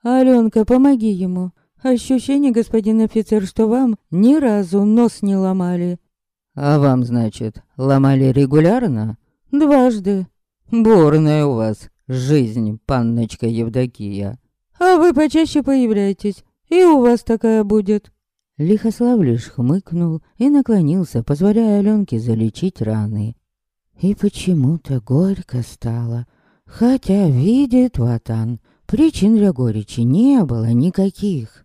«Аленка, помоги ему. Ощущение, господин офицер, что вам ни разу нос не ломали». «А вам, значит, ломали регулярно?» «Дважды». «Бурная у вас жизнь, панночка Евдокия». «А вы почаще появляйтесь, и у вас такая будет». Лихослав лишь хмыкнул и наклонился, позволяя Аленке залечить раны. И почему-то горько стало, хотя, видит Ватан, причин для горечи не было никаких.